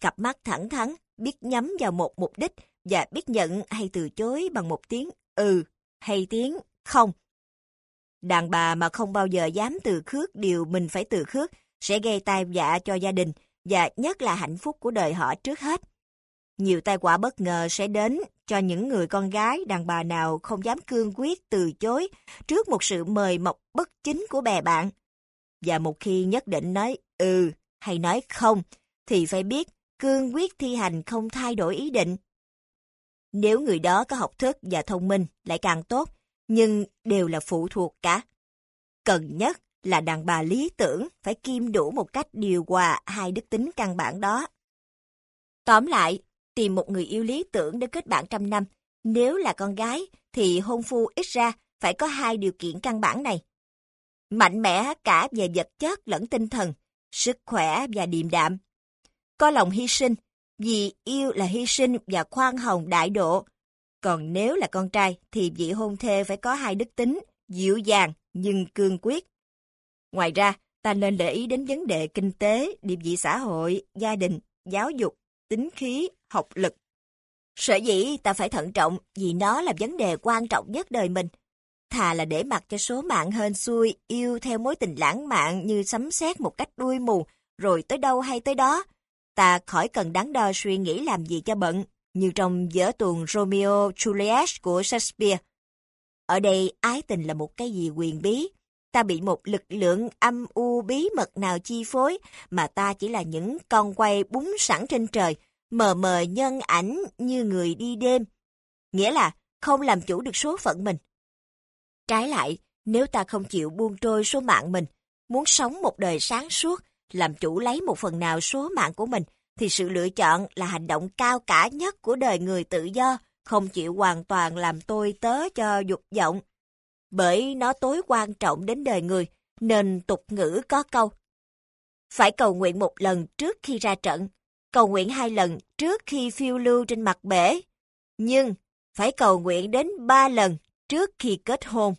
Cặp mắt thẳng thắn, biết nhắm vào một mục đích và biết nhận hay từ chối bằng một tiếng ừ hay tiếng không. Đàn bà mà không bao giờ dám từ khước điều mình phải từ khước sẽ gây tai vạ cho gia đình và nhất là hạnh phúc của đời họ trước hết. Nhiều tai họa bất ngờ sẽ đến cho những người con gái đàn bà nào không dám cương quyết từ chối trước một sự mời mọc bất chính của bè bạn. Và một khi nhất định nói ừ hay nói không, thì phải biết cương quyết thi hành không thay đổi ý định. Nếu người đó có học thức và thông minh lại càng tốt, nhưng đều là phụ thuộc cả. Cần nhất là đàn bà lý tưởng phải kim đủ một cách điều hòa hai đức tính căn bản đó. Tóm lại, tìm một người yêu lý tưởng để kết bạn trăm năm. Nếu là con gái, thì hôn phu ít ra phải có hai điều kiện căn bản này. Mạnh mẽ cả về vật chất lẫn tinh thần, sức khỏe và điềm đạm. Có lòng hy sinh, vì yêu là hy sinh và khoan hồng đại độ. Còn nếu là con trai thì vị hôn thê phải có hai đức tính, dịu dàng nhưng cương quyết. Ngoài ra, ta nên để ý đến vấn đề kinh tế, địa vị xã hội, gia đình, giáo dục, tính khí, học lực. Sở dĩ ta phải thận trọng vì nó là vấn đề quan trọng nhất đời mình. Thà là để mặc cho số mạng hên xui yêu theo mối tình lãng mạn như sấm sét một cách đuôi mù, rồi tới đâu hay tới đó. Ta khỏi cần đắn đo suy nghĩ làm gì cho bận, như trong vở tuồng Romeo Juliet của Shakespeare. Ở đây ái tình là một cái gì quyền bí, ta bị một lực lượng âm u bí mật nào chi phối, mà ta chỉ là những con quay búng sẵn trên trời, mờ mờ nhân ảnh như người đi đêm. Nghĩa là không làm chủ được số phận mình. Trái lại, nếu ta không chịu buông trôi số mạng mình, muốn sống một đời sáng suốt, làm chủ lấy một phần nào số mạng của mình, thì sự lựa chọn là hành động cao cả nhất của đời người tự do, không chịu hoàn toàn làm tôi tớ cho dục vọng bởi nó tối quan trọng đến đời người, nên tục ngữ có câu. Phải cầu nguyện một lần trước khi ra trận, cầu nguyện hai lần trước khi phiêu lưu trên mặt bể, nhưng phải cầu nguyện đến ba lần trước khi kết hôn.